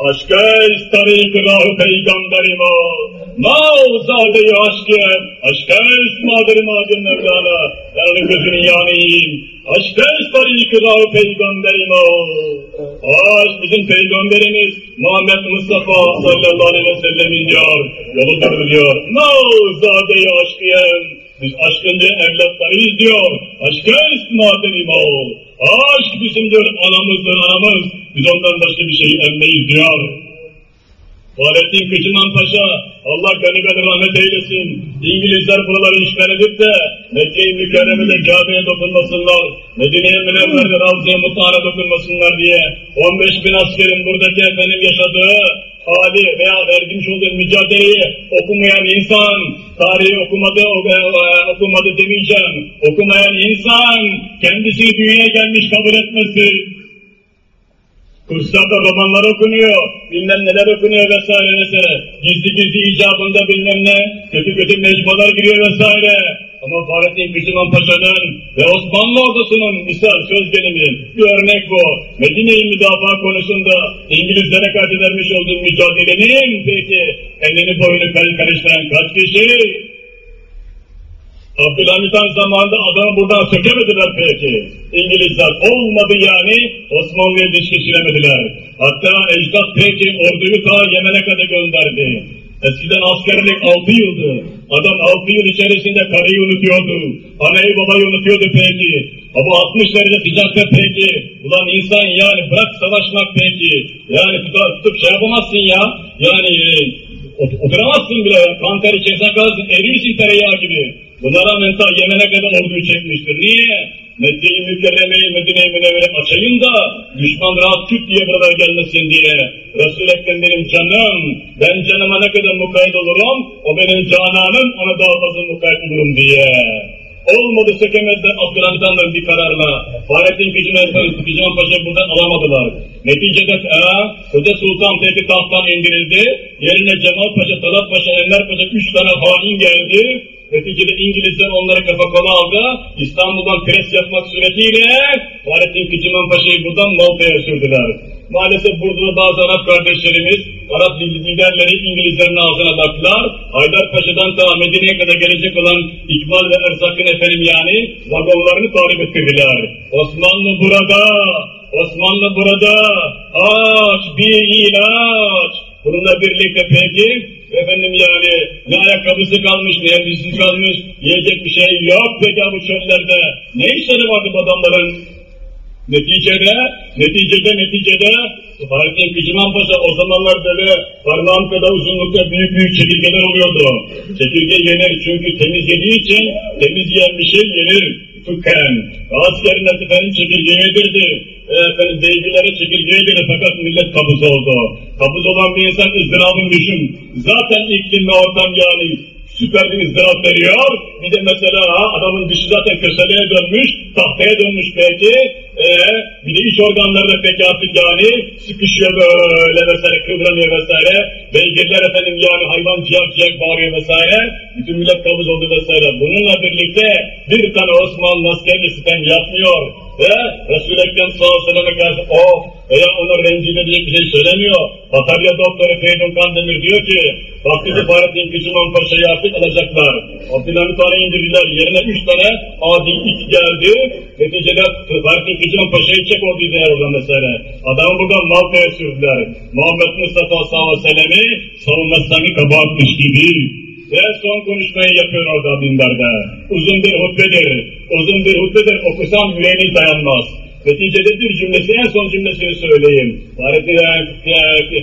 Aşka istarik rahı peygamberim o. Mağzade-i aşkı, aşka ismadır madem Mevlana. Ben onun gözünün yanıyım. Aşka istarik rahı peygamberim o. Aşk bizim peygamberimiz Muhammed Mustafa sallallahu aleyhi ve sellemin diyor. Yoludur diyor. Mağzade-i aşkıyım. Biz aşkın diye evlatlarıyız diyor. Aşka ismadır o. Aşk bizimdir, anamızdır anamız. Biz ondan başka bir şey emmeyiz diyor. Fahrettin Kıçınan Paşa, Allah gani gani rahmet eylesin. İngilizler buraları işgal edip de Mekke-i Mükerreme'de Kabe'ye dokunmasınlar, Medine-i Münevver'de Ravza-i Mutahara dokunmasınlar diye 15 bin askerin buradaki efendim yaşadığı hali veya vermiş olduğu mücadeleyi okumayan insan, tarihi okumadı, okumadı demeyeceğim, okumayan insan kendisi dünyaya gelmiş kabul etmesi, Kurslarda romanlar okunuyor, bilmem neler okunuyor vesaire vesaire. Gizli gizli icabında bilmem ne, kötü kötü mecmualar giriyor vesaire. Ama Fahrettin Kıcıman Paşa'nın ve Osmanlı ordusunun misal söz gelimi bir örnek bu. Medine-i müdafaa konusunda İngilizlere karşı vermiş olduğu mücadelenin peki elini boyunu karıştıran kaç kişi? Abdülhamit zamanında adamı buradan sökemediler peki. İngilizler olmadı yani Osmanlı'ya diş geçiremediler. Hatta Ecdat peki orduyu ta Yemen'e kadar gönderdi. Eskiden askerlik altı yıldı. Adam altı yıl içerisinde karıyı unutuyordu. Anayı babayı unutuyordu peki. Ama 60 derece sıcakta peki. Ulan insan yani bırak savaşmak peki. Yani tutup, tutup şey yapamazsın ya. Yani e, oturamazsın bile. Kanter içerisine kalırsın. Erirsin tereyağı gibi. Buna rağmen ta Yemen'e kadar orduyu çekmiştir. Niye? Mekke-i Mükerreme'yi Medine-i Münevvere açayım da düşman rahat küt diye buralar gelmesin diye. Resul-i Ekrem benim canım, ben canıma ne kadar mukayyet olurum, o benim cananım, ona daha fazla mukayyet olurum diye. Olmadı sökemediler Abdülhamid'den bir kararla. Fahrettin Kıcıman, Kıcıman Paşa'yı buradan alamadılar. Neticede e, Hoca Sultan peki tahttan indirildi. Yerine Cemal Paşa, Talat Paşa, Enver Paşa üç tane hain geldi. Neticede İngilizler onları kafa kola aldı. İstanbul'dan pres yapmak suretiyle Fahrettin Kıcıman Paşa'yı buradan Malta'ya sürdüler. Maalesef burada bazı Arap kardeşlerimiz, Arap liderleri İngilizlerin ağzına baktılar. Haydar Paşa'dan ta Medine'ye kadar gelecek olan İkbal ve Erzak'ın efendim yani vagonlarını tarif ettirdiler. Osmanlı burada, Osmanlı burada, aç bir ilaç. Bununla birlikte peki efendim yani ne ayakkabısı kalmış ne elbisesi kalmış yiyecek bir şey yok peki bu çöllerde. Ne işleri vardı bu adamların? Neticede, neticede, neticede Fahrettin Kıcıman Paşa o zamanlar böyle parmağım kadar uzunlukta büyük büyük çekirgeler oluyordu. Çekirge yenir çünkü temiz yediği için temiz yiyen bir şey yenir. Fıkhen. Askerin efendim. E, efendim deyicilere çekirge yedirdi fakat millet kabuz oldu. Kabuz olan bir insan ızdırabını düşün. Zaten iklim ve ortam yani süper bir ızdırap veriyor. Bir de mesela adamın dışı zaten köseleye dönmüş, tahtaya dönmüş belki. Ee, bir de iç organları da peki artık yani sıkışıyor böyle vesaire, kıvranıyor vesaire. Beygirler efendim yani hayvan ciyak ciyak bağırıyor vesaire. Bütün millet kabız oldu vesaire. Bununla birlikte bir tane Osmanlı askeri sitem yapmıyor. Ve Resul-i Ekrem sallallahu karşı o veya ona rencide diye bir şey söylemiyor. Batarya doktoru Feydun Kandemir diyor ki Vakti Fahrettin Kıcıman Paşa'yı artık alacaklar. Abdülhamit Han'ı indirdiler. Yerine üç tane adi it geldi. Neticede Fahrettin Kıcıman Paşa'yı çek orduyu der orada mesela. Adamı buradan Malta'ya sürdüler. Muhammed Mustafa sallallahu aleyhi ve sellem'i savunmasını kabartmış gibi. Ve son konuşmayı yapıyor orada dindarda. Uzun bir hutbedir. Uzun bir hutbedir. Okusam yüreğiniz dayanmaz. Neticede bir cümlesi, en son cümlesini söyleyeyim. Fahrettin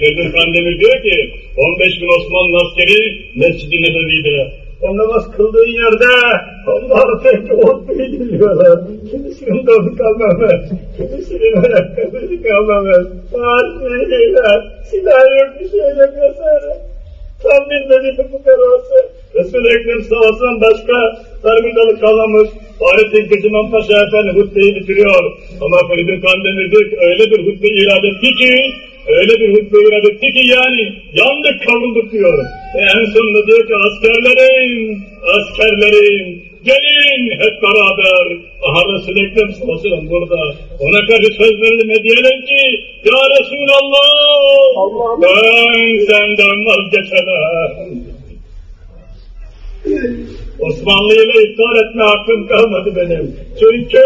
Feridun Kandemir diyor ki, 15 bin Osmanlı askeri Mescid-i Nebevi'de. O namaz kıldığın yerde onlar tek ortaya geliyorlar. Kimisinin dolu kalmamaz, kimisinin ayakkabısı kalmamaz. Bazı şeyler, silah yok bir şey yok vesaire. Tam bilmediğim bu kararsı. Resul-i Ekrem savaştan başka terminalı kalmamış. Fahrettin Kıcıman Paşa Efendi hutbeyi bitiriyor. Ama Feridun Kandemir diyor ki öyle bir hutbe irad etti ki, öyle bir hutbe irad etti ki yani yandık kavrulduk diyor. Ve en sonunda diyor ki askerlerim, askerlerim, gelin hep beraber. Aha Resul-i Ekrem sallallahu burada. Ona karşı söz verelim ne diyelim ki, Ya Resulallah, Allah ben senden vazgeçemem. Osmanlı ile iftar etme hakkım kalmadı benim. Çünkü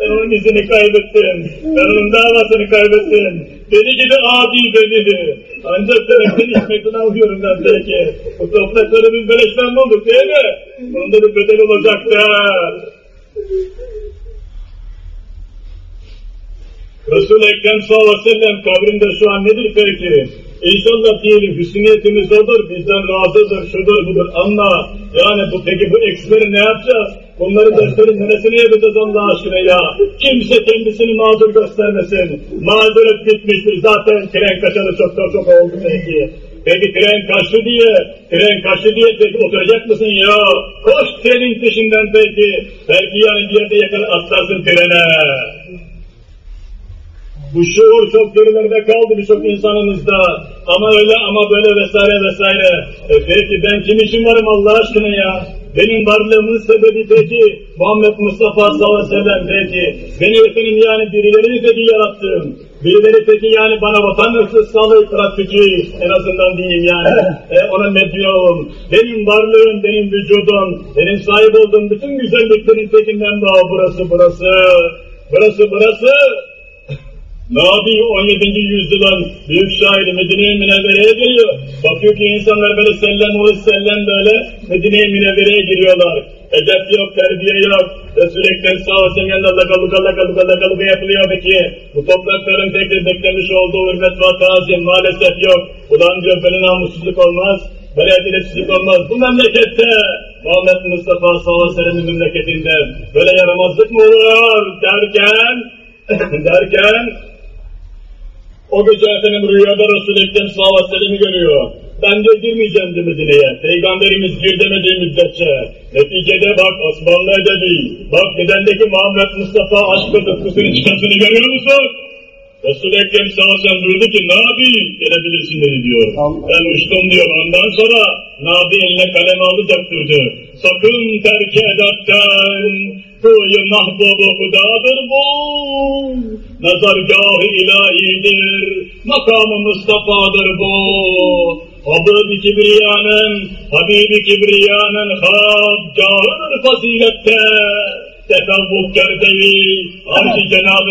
onun izini kaybettim. Ben onun davasını kaybettim. Beni gibi adi beni. Ancak sebepten hikmetini alıyorum ben belki. Bu toprakları biz beleşten bulduk değil mi? Bunda bir bedel olacaktı. Resul-i Ekrem sallallahu aleyhi ve sellem kabrinde şu an nedir peki? İnşallah diyelim hüsniyetimiz odur, bizden razıdır, şudur budur ama yani bu peki bu eksleri ne yapacağız? Bunları derslerin neresine yapacağız Allah aşkına ya? Kimse kendisini mağdur göstermesin. Mağduret bitmiştir zaten tren kaçalı çok çok oldu peki. Peki tren kaçtı diye, tren kaçtı diye peki oturacak mısın ya? Koş trenin peşinden peki. Belki yani bir yerde yakın atlarsın trene. Bu şuur çok gerilerde kaldı birçok insanımızda. Ama öyle ama böyle vesaire vesaire. E peki ben kim için varım Allah aşkına ya? Benim varlığımın sebebi peki Muhammed Mustafa sallallahu aleyhi ve sellem peki. Beni efendim yani birileri peki yarattım. Birileri peki yani bana vatan sağlığı praktiki en azından diyeyim yani. <laughs> e, ona medyum. Benim varlığım, benim vücudum, benim sahip olduğum bütün güzelliklerin tekinden daha burası burası. Burası burası. Nabi 17. yüzyılın büyük şairi Medine-i Münevvere'ye geliyor. Bakıyor ki insanlar böyle sellem olur sellem böyle Medine-i Münevvere'ye giriyorlar. Edep yok, terbiye yok. Resul-i Ekrem sağ olsun yanında laka luka laka luka laka luka yapılıyor peki. Bu toprakların tekrar beklemiş olduğu hürmet ve tazim maalesef yok. Ulan diyor böyle namussuzluk olmaz. Böyle adiletsizlik olmaz. Bu memlekette Muhammed Mustafa sallallahu aleyhi ve sellem'in memleketinde böyle yaramazlık mı olur derken <laughs> derken o gece efendim rüyada Resul-i Ekrem sallallahu görüyor. Ben de girmeyeceğim de Medine'ye. Peygamberimiz gir demediği müddetçe. Neticede bak Osmanlı edebi. Bak bedendeki Muhammed Mustafa aşk ve tutkusunu çıkasını görüyor musun? Resul-i Ekrem sallallahu buyurdu ki Nabi gelebilirsin dedi diyor. Ben uçtum diyor. Ondan sonra Nabi eline kalem aldı döktürdü. Sakın terk edakten Kuyu mahbubu hudadır bu. Nazargâh-ı ilahidir. Makamı Mustafa'dır bu. Habib-i Kibriya'nın, Habib-i Kibriya'nın habgâhıdır fazilette. Tefavvuk gerdevi, arş-ı Cenab-ı.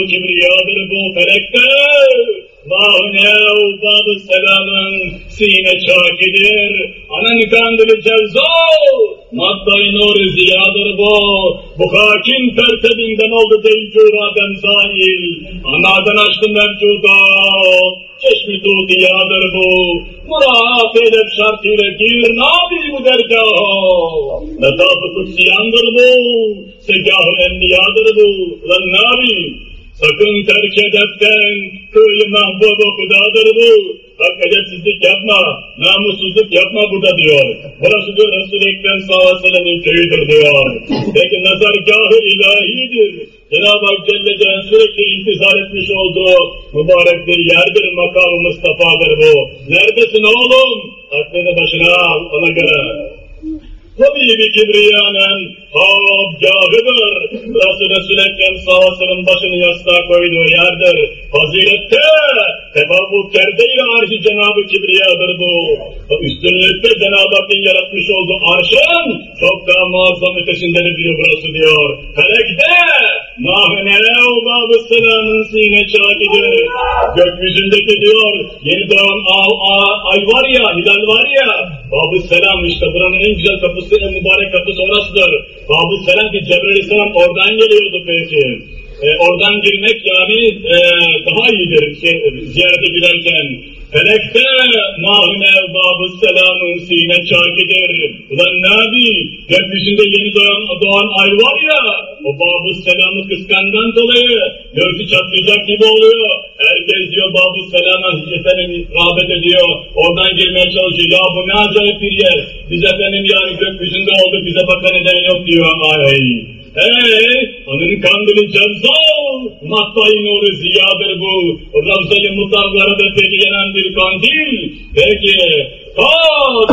Vâhnev bab selamın sine çakidir. Anan kandili cevzo, madde-i nur ziyadır bu. Bu hakim tertebinden oldu deycuraden zahil. Anadan açtı mevcuda, çeşmi diyadır bu. Murat edep şartıyla gir nabi bu dergaha. Letaf-ı kutsiyandır bu, segah-ı enbiyadır bu. Lan nabi, Sakın terk edepten, kıyı mahbubu hudadır bu. Bak edepsizlik yapma, namussuzluk yapma burada diyor. Burası diyor Resul-i Ekrem sallallahu köyüdür diyor. Peki nazargahı ilahidir. Cenab-ı Hak Celle Celle'nin sürekli intizar etmiş olduğu mübarek bir yerdir, makamı Mustafa'dır bu. Neredesin oğlum? Aklını başına al, ona göre. Tabii kibriyanın habgahıdır. Burası Resul-i Ekrem sallallahu başını yastığa koyduğu yerdir. Fazilette, tefavvuk kerdeyle arş-ı Cenab-ı Kibriya'dır bu. Üstünlükte Cenab-ı Hakk'ın yaratmış olduğu arşın çok daha muazzam ötesindedir diyor burası diyor. Felekte, mahne Allah'ı selamın sine çakidir. Gökyüzündeki diyor, yeni doğan ay var ya, hilal var ya, Bab-ı Selam işte buranın en güzel kapısı, en mübarek kapısı orasıdır. Bab-ı Selam ki Cebrail Aleyhisselam oradan geliyordu peki. E, oradan girmek yani e, daha iyidir şey, ziyarete giderken. Felekte mahune bab-ı selamın sine çakidir. Ulan Nabi, gökyüzünde yeni doğan, doğan ay var ya, o bab-ı selamı kıskandan dolayı göğsü çatlayacak gibi oluyor. Herkes diyor bab-ı selama efendim rağbet ediyor. Oradan girmeye çalışıyor. Ya bu ne acayip bir yer. Biz efendim yani gökyüzünde olduk bize bakan eden yok diyor. Ay. Hey, onun cemzal, mahtayı nuru ziyadır bu. Ravza-i mutarlara da yenen bir kandil. Peki, ta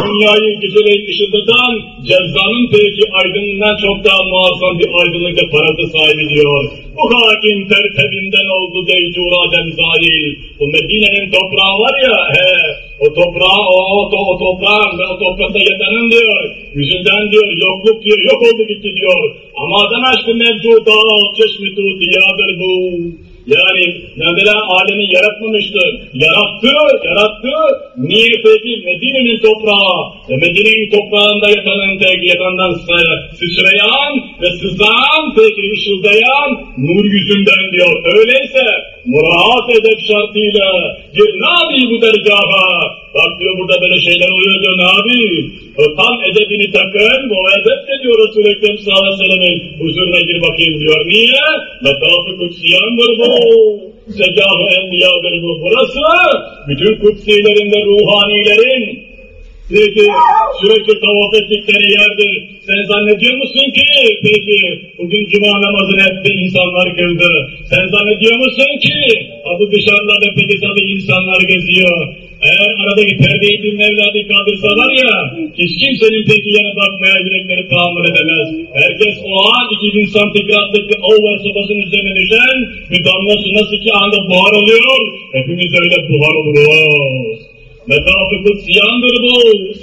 dünyayı güzel ışıldatan cezanın peki aydınlığından çok daha muazzam bir aydınlık ve parası sahibi diyor. Bu hakim tertebinden oldu deycuraden zahil. Bu Medine'nin toprağı var ya, he, o toprağı, o, o, o, toprağın ve o toprakta yatanın diyor, yüzünden diyor, yokluk diyor, yok oldu gitti diyor. Amadan aşkı mevcuda, çeşmi diyadır bu. Yani Mevla alemi yaratmamıştı. Yarattı, yarattı. Niye peki Medine'nin toprağı ve Medine'nin toprağında yatanın tek yatandan sıçrayan ve sızan peki ışıldayan nur yüzünden diyor. Öyleyse muraat edep şartıyla bir nabi bu dergaha. Bak diyor burada böyle şeyler oluyor diyor nabi. Tam edebini takın, bu edep de diyor Resul-i Ekrem sallallahu aleyhi ve sellem'in huzuruna gir bakayım diyor. Niye? Metafı kutsiyandır bu. Secah-ı enbiyadır bu. Burası bütün kutsilerin ve ruhanilerin Sürekli, sürekli tavaf ettikleri yerdir. Sen zannediyor musun ki peki bugün cuma namazını etti insanlar kıldı. Sen zannediyor musun ki adı dışarılarda peki tabi insanlar geziyor. Eğer aradaki perdeyi bir Mevla'yı kaldırsalar ya, hiç kimsenin peki yana bakmaya yürekleri tahammül edemez. Herkes o an 2000 santigratlık over sobasının üzerine düşen bir damla su nasıl ki anda buhar oluyor, hepimiz öyle buhar oluruz. Metafı kutsiyandır bu,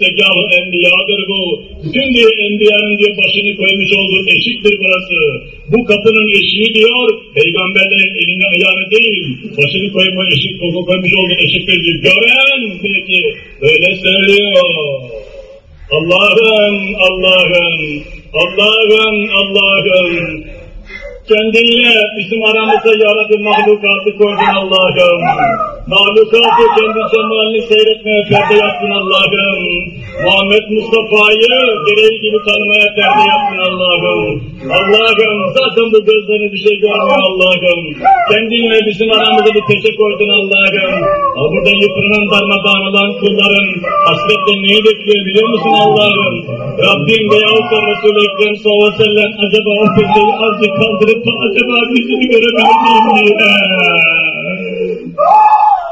segah-ı enbiyadır bu. Bütün diyor enbiyanın diyor başını koymuş olduğu eşiktir burası. Bu kapının eşiği diyor, peygamberlerin eline ayağını değil, başını koyma eşik, koku koymuş olduğu eşiktir diyor. Gören peki, öyle söylüyor. Allah'ım, Allah'ım, Allah'ım, Allah'ım, kendinle bizim aramıza yaradı mahlukatı koydun Allah'ım. Mahlukatı kendi cemalini seyretmeye perde yaptın Allah'ım. Muhammed Mustafa'yı gereği gibi tanımaya perde yaptın Allah'ım. Allah'ım zaten bu gözlerini bir şey görmüyor Allah'ım. Kendinle bizim aramıza bir peşe koydun Allah'ım. Burada yıpranın darmadağın olan kulların hasretle neyi bekliyor biliyor musun Allah'ım? Rabbim veyahut da Resul-i Ekrem sallallahu aleyhi ve sellem acaba o peşeyi azıcık kaldırıp da acaba yüzünü görebilir miyim.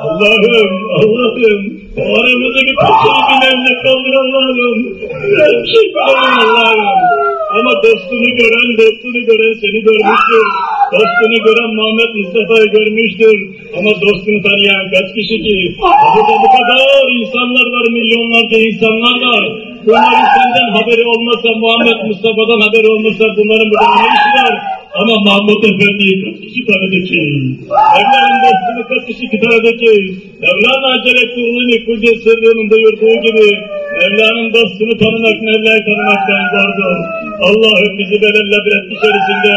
Allah'ım, Allah'ım, o aramızdaki peşeyi bilenle kaldır Allah'ım. Şey kaldır Allah'ım. Ama dostunu gören, dostunu gören seni görmüştür. Dostunu gören Muhammed Mustafa'yı görmüştür. Ama dostunu tanıyan kaç kişi ki? Burada bu kadar insanlar var, milyonlarca insanlar var. Bunların senden haberi olmasa, Muhammed Mustafa'dan haberi olmasa bunların burada ne işi var? Ama Mahmud Efendi'yi kaç kişi tanıdı ki? Mevla'nın dostunu kaç kişi ki? Mevlana Celal Tuğlu'nun Kudüs sırrının buyurduğu gibi Mevla'nın dostunu tanımak Mevla'yı tanımaktan zordur. Allah'ım bizi böyle labirent içerisinde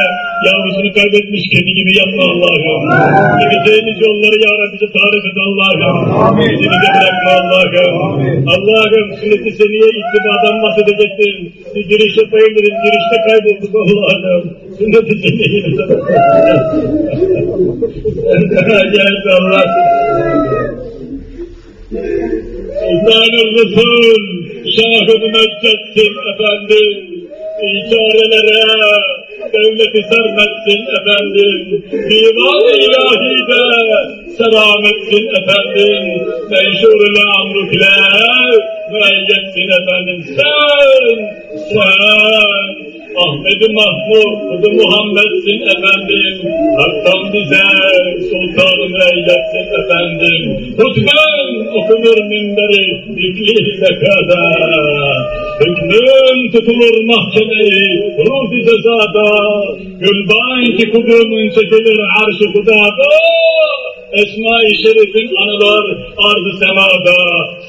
yavrusunu kaybetmiş kedi gibi yapma Allah'ım. Gideceğimiz yolları ya bize tarif et Allah'ım. Bizi bize bırakma Allah'ım. Allah'ım sünnet-i seniye ittibadan bahsedecektim. Bir giriş yapayım dedim, girişte kaybolduk Allah'ım. Sünnet-i seniye Geldi Allah. Sultan-ı Resul, Şah-ı Meccettin efendim, İçarelere devleti sermetsin efendim, divan-ı ilahide selam etsin efendim, menşur-ül amrukle müeyyetsin efendim, sen, sen, Ahmet-i Mahmud Muhammed'sin efendim, Hak'tan bize sultan-ı müeyyetsin efendim, hutben okunur minberi dikliğine kadar, hükmün tutulur mahkemeyi ruh-i cezada, gülban ki kudumun çekilir arş-ı hudada, Esma-i Şerif'in anılar arz-ı semada,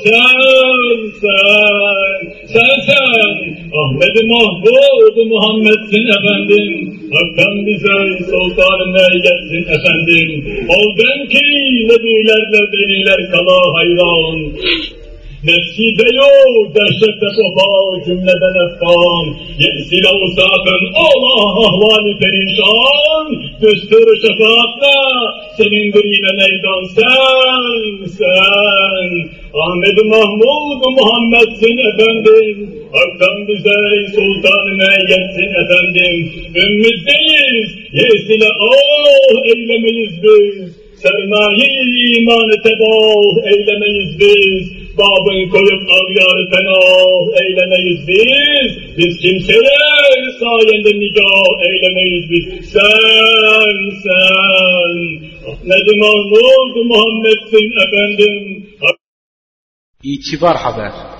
sen, sen, sen, sen, Ahmet-i Mahmud Muhammed'sin efendim, Hak'tan bize sultanına gelsin efendim, oldun ki nebilerle veliler kala hayran, Nefside yok, dehşette sofa, cümleden efkan, Yesil avsafın, Allah ahvali perişan, Düstur şefaatla, senindir yine meydan sen, sen. Ahmet Mahmud Muhammed'sin efendim, Hak'tan bize sultan-ı meyyetsin efendim, Ümmüzdeyiz, Yesil'e ah eylemeyiz biz, Sermaye imanı tebah eylemeyiz biz, babın koyup avyarı fena. Eylemeyiz biz, biz kimseler sayende nikah eylemeyiz biz. Sen, sen, Ahmet-i Mahmud Muhammed'sin efendim. İtibar Haber